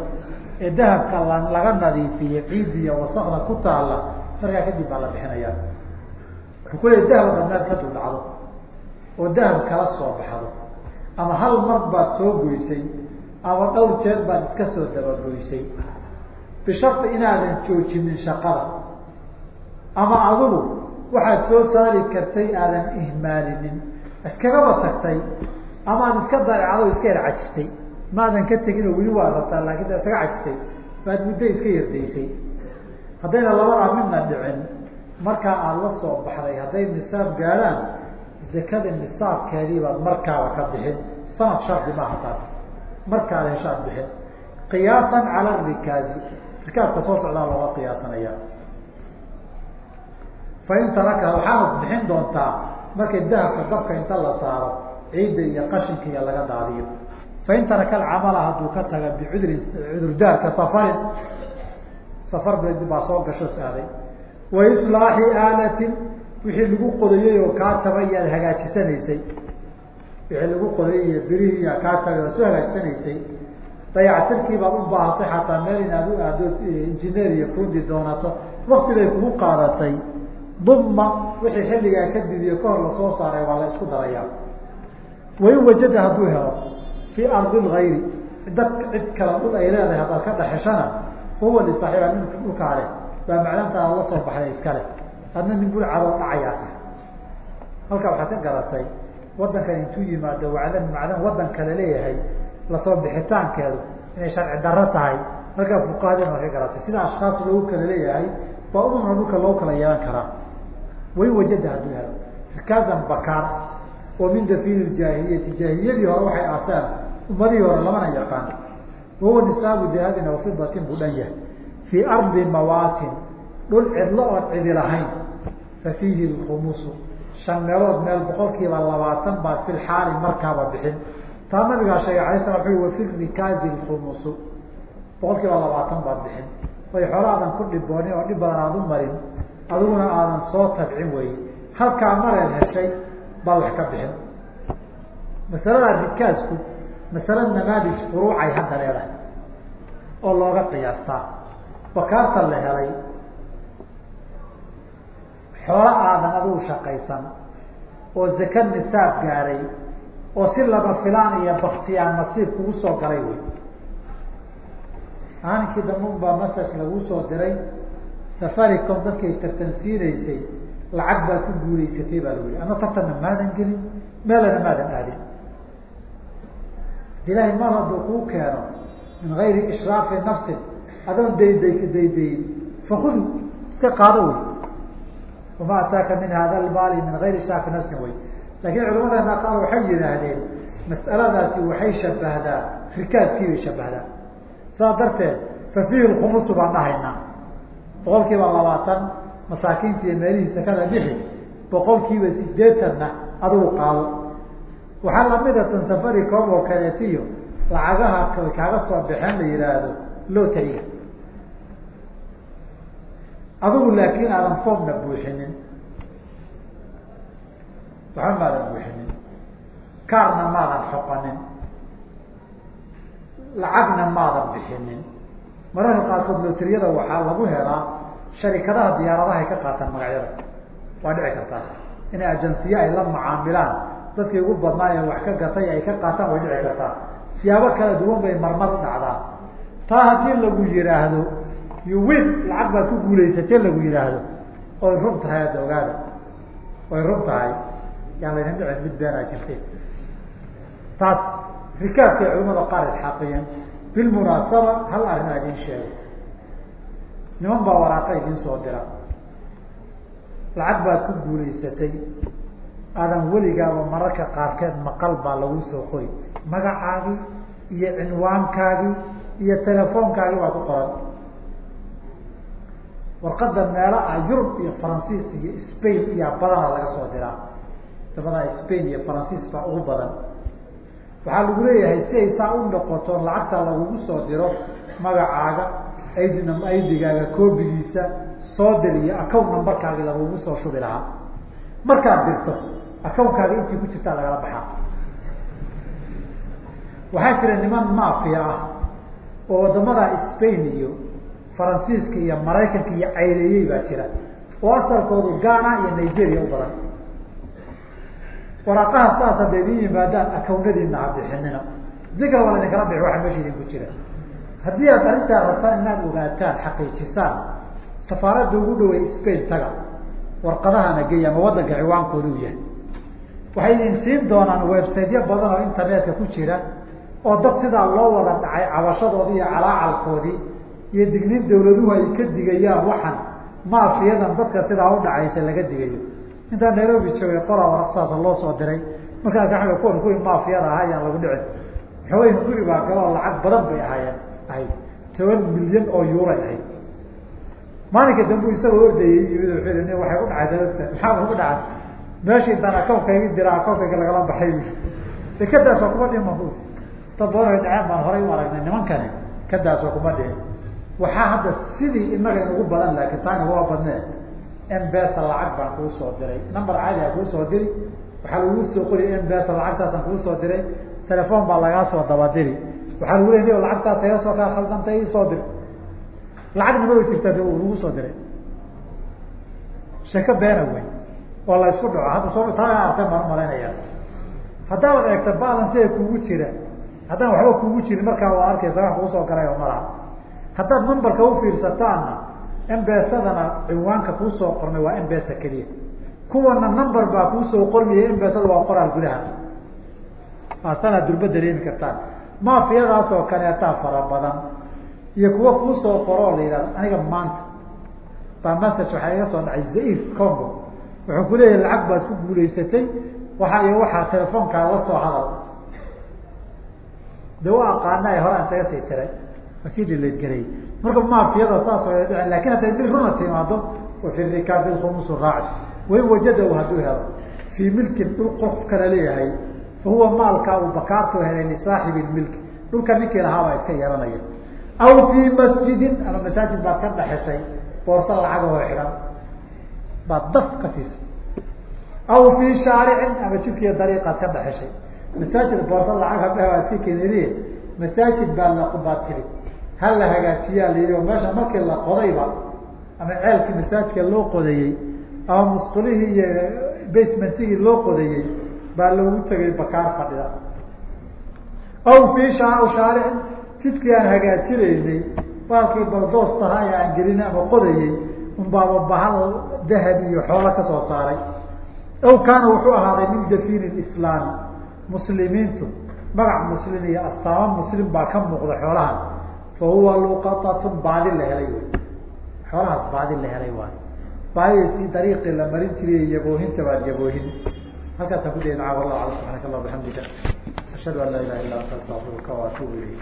Ee dahabka laga nadiifiye ciidiya wasakda ku taala markaa kadib baa la bixinaya wuxuu ku leey dahab dhameen ka dul dhacdo oo dahab kala soo baxdo ama hal mar baad soo goysay ama dhowr jeer baad iska soo dabagoysay. Bisharti inaadan joojinin shaqada ama adigu waxaad soo saari kartay aadan ihmaalinin. Iskagaba tagtay ama ad iska darecado iska yar cajistay. Maadan ka tegin oo weli waa rabtaa laakin da iskaga cajistay. Baad muddo iska yardaysay haddayna labadaa midna dhicin. Markaa aada la soo baxday hadday nisaab gaadhaan zakada nisaabkeedii baad markaaba ka bixin. Sanad shardi maaha taas markaada heshaad bixin. Qiyaasan cala rikaazi. Rikaaska soo socdaa looga qiyaasanaya fain taraka waxaanad bixin doontaa markay dahabka dabka inta la saaro ciidda iyo qashinka iyo laga daadiyo. Fain taraka alcamala hadduu ka taga bicudrin cudurdaarka safarin safar baa soo gasho saaday wa islaaxi aalatin wixii lagu qodayey oo kaa jabay iyaad hagaajisanaysay. Wixii lagu qodayay iyo birihii iya kaa jabay oo soo hagaajisanaysay. Dayactirkii baad u baahatay xataa meel inaad u aado injineer iyo fundi doonato wakti bay kugu qaadatay duma wixii xilligaa kadibiyo kahor la soo saaray waa la isku darayaa. Wain wajada hadduu helo fii ardi lgayri dadka cid kala dhul ay leedahay haddaad ka dhexeshana fahuwa lisaaxiiba nin dhulkaa leh. Baa macdantaada la soo baxday iskale adna nin bulcadoo dhacayaa tahay halkaa waxaad ka garatay wadankan intuu yimaado wacdan macdan wadan kale leeyahay la soo bixitaankeedu inay sharci daro tahay. Halkaa fuqahadina waa ka garatay sida ashkaas loogu kala leeyahay baa umamna dhulka loogu kala yeelan karaa wain wajada hadduu helo rikaadan bakaar oo min dafiini jaahiliyati jaahiliyadii hore waxay aaseen ummadihii hore lamana yaqaan. Wahuwa nisaabu dahabin aw buu dhan yahay. Fii ardi mawaatin dhul cidlo oon cidi lahayn. Fa fiihi lkhumusu shan meelood meel boqolkiiba labaatan baad fi markaaba bixin. Taa nabigaa sheegay alay sala ui wafi rikaazi lkhumusu boqol kiiba labaatan baad bixin. Way xoola aadan ku dhiboonin oo dhib badan aad u marin adiguna aadan soo tabcin weye halkaa mareed heshay baad wax ka bixin. Masalada rikaasku masale namaadij furuucay hadda leedahay oo looga qiyaastaa bakaarta la helay xoolo aadan adigu shaqaysan oo zaka nisaab gaaray oo si laba filaan iyo baktiyaan nasiib kugu soo galay wey maalinkii dambe un baa masaj laguu soo diray safaricom dadkay tartansiinaysay lacag baad ku guulaysatay baa lagu yihi ama tartanna maadan gelin meelana maadan aadin. Ilahay mal hadduu kuu keeno min gayri ishraafi nafsin adoon dayday daydayin fakudu iska qaado wey. Wama ataaka min hada lmaali min gayri ishraafi nafsin wey. Lakin culimadeena qaar waxay yidhaahdeen mas'aladaasi waxay shabahdaa rikaaskii bay shabahdaa. Saas darteed fa lkhumusu baan dhahaynaa boqol kiiba labaatan masaakiinta iyo meelihii sakada bixi boqol kiiba sideetanna adigu qaado. Waxaa lamida tan safaricom oo kaleetiyo lacagaha kaaga soo baxeen la yihaahdo lotariga adigu laakiin aadan foomna buuxinin. Waxba maadan buuxinin. Kaarna maadan xoqanin. Lacagna maadan bixinin mararka qaarkood loteriyada waxaa lagu helaa sharikadaha diyaaradahay ka qaataan magacyada. Waa dhici kartaa. Inay ajansiye ay la macaamilaan dadkii ugu badnaaye wax ka gatay ay ka qaataan way dhici kartaa. Siyaabo kala duwan bay marmar dhacdaa. Taa haddii lagu yihaahdo yuwin lacag baad ku guulaysatee lagu yihaahdo oy run tahay ogaada. Oy run tahay. Yaan layna dhicin mid beenaa jirte taas rikaaskay culamada qaar isxaaqiyeen bilmunaasaba hal arrin idin sheego niman baa waraaqa idin soo dira lacag baad ku guulaysatay aadan weligaaba mararka qaarkeed maqal baa lagu soo qori magacaagii iyo cinwaankaagii iyo telefoonkaagii baa ku qoran warqada meela ah yurub iyo faransiis iyo spain iyo badana laga soo diraa dabadaa spain iyo faransiis baa ugu badan waxaa lagu leeyahay si ay saa u noqoto lacagta lagugu soo diro magacaaga aidigaaga koobigiisa soo dir iyo account numberkaagi lagugu soo shubi lahaa. Markaad dirto account-kaaga intii ku jirtaa lagala baxaa. Waxaa jira niman mafia ah oo waddamada spain iyo faransiiska iyo maraykanka iyo cayleeyey baa jira. Oo asalkoodu ghana iyo nigeria u badan waraaqaha saas hadda idin yimaadaan akawnadiina ha bixinina. Dikra waa laydin kala bixi waxa meesha idinku jira haddii aad arrintaa rabtaan inaad ogaataan xaqiijisaan safaaradda ugu dhawey spain taga warqadahana geey ama waddanka ciwaankooda u yahay. Waxay idin siin doonaan websiteyo badan oo internetka ku jira oo dad sidaa loo wada dhacay cabashadoodii iyo calaacalkoodii iyo digniin dawladuhu ay ka digayaan waxan maafiyadan dadka sidaa u dhacaysa laga digayo intaan nairobi joogay qolaa waraqsaasa loo soo diray markaa gaxga kuwan kuwii maafiyada ahaa ayaan lagu dhicin waxawey guri baa galo oo lacag badan bay ahaayeen ahayd toban milyan oo yuuray ahayd maalinka dambu isagoo ordayay yimid wuxuu waxay u dhacay dadka. Maxaa ugu dhacay. Meesha intaan akawnkaygi dira akawnkayga lagala baxay kadaasoo kuma dhima dad badan dhaceen baan horay u aragnay nimankani. Kadaasoo kuma dhihin. Waxaa hadda sidii inaga inugu badan laakiin taani waa badnee mbesa lacag baan kuu soo diray. Number caadi a kuu soo diri. Waxaa lagu soo qoriya mbesa lacagtaasaan kuu soo diray. Telefoon baa lagaa soo dabadiri. Waxaa lagu leey lacagtaas iga soo kaa khaldantay isoo dir lacagna ma jirta de lagu soo diray. Sheko beena wey oo la isku dhaco. Hadda soo taa artay maan haddaad eegta balan sida kuugu jira? Haddaan waxba kuugu jirin markaa waa arkaysa wax kuu soo galay oo malaha haddaad numberka ufiirsataanna mbesadana cinwaanka kuusoo qormay waa mbesa keliya. Kuwana number baa kuusoo qormaya mbesada waa qoraal gudaha. Aasana durba dareemi kartaan. Maafiyadaas oo kaleetaa fara badan. Iyo kuwa kuusoo qoro oo la yihahdo aniga maanta. Baa message waxaa iga soo dhacay zair congo. Wuxuu ku leeyahay lacag baad ku guulaysatay. Waxa iyo waxaa telefoonkaa la soo hadal. De wa aqaana hore aan isaga sii tiray. Masii dhiladgelay marka maafiyada saas laakiin hadday mid runa timaado wafi rikaabi khumusu raaci. Wain wajadahu hadduu helo. Fii milkin dhul qof kala leeyahay fahuwa maalkaa uu bakaartu helay lisaaxibi milki dhulka ninkii lahaabaa iska yeelanaya aw fii masjidin ama masaajid baad ka dhaxeshay boorsa lacagahoo xidhan baad daf ka siisay aw fii shaaricin ama jidkiiyo dariiqaad ka dhaxeshay masaajid boorsa lacag hadhe waa iska keenadiye masaajid baa labaad tiri hal la hagaajiyaa la yidhi oo meesha markii la qodayba ama ceelkii masaajidka loo qodayey ama musqulihii iyo basementigii loo qodayey baa loogu tegay bakaar fadhida. Aw fii shaa shaaricin jidkii aan hagaajinaynay baalkii baldoostahaa ee aan gelin ama qodayey unbaaba bahal dahab iyo xoolo ka soo saaray. Aw kaana wuxuu ahaaday min dafiini islaami muslimiintu magac muslim iyo astaamo muslim baa ka muuqda xoolahan fa huwa luqatatun baadi la helay wy xoolahaas baadi la helay waayo baadida si dariiqii la marin jiray yaboohinta baad yaboohin halkaasaan ku dayn caaw allah ala subxaanaka allah bixamdika ashhadu an laa ilaha illa anta astaqfiruka wa atubu ilayk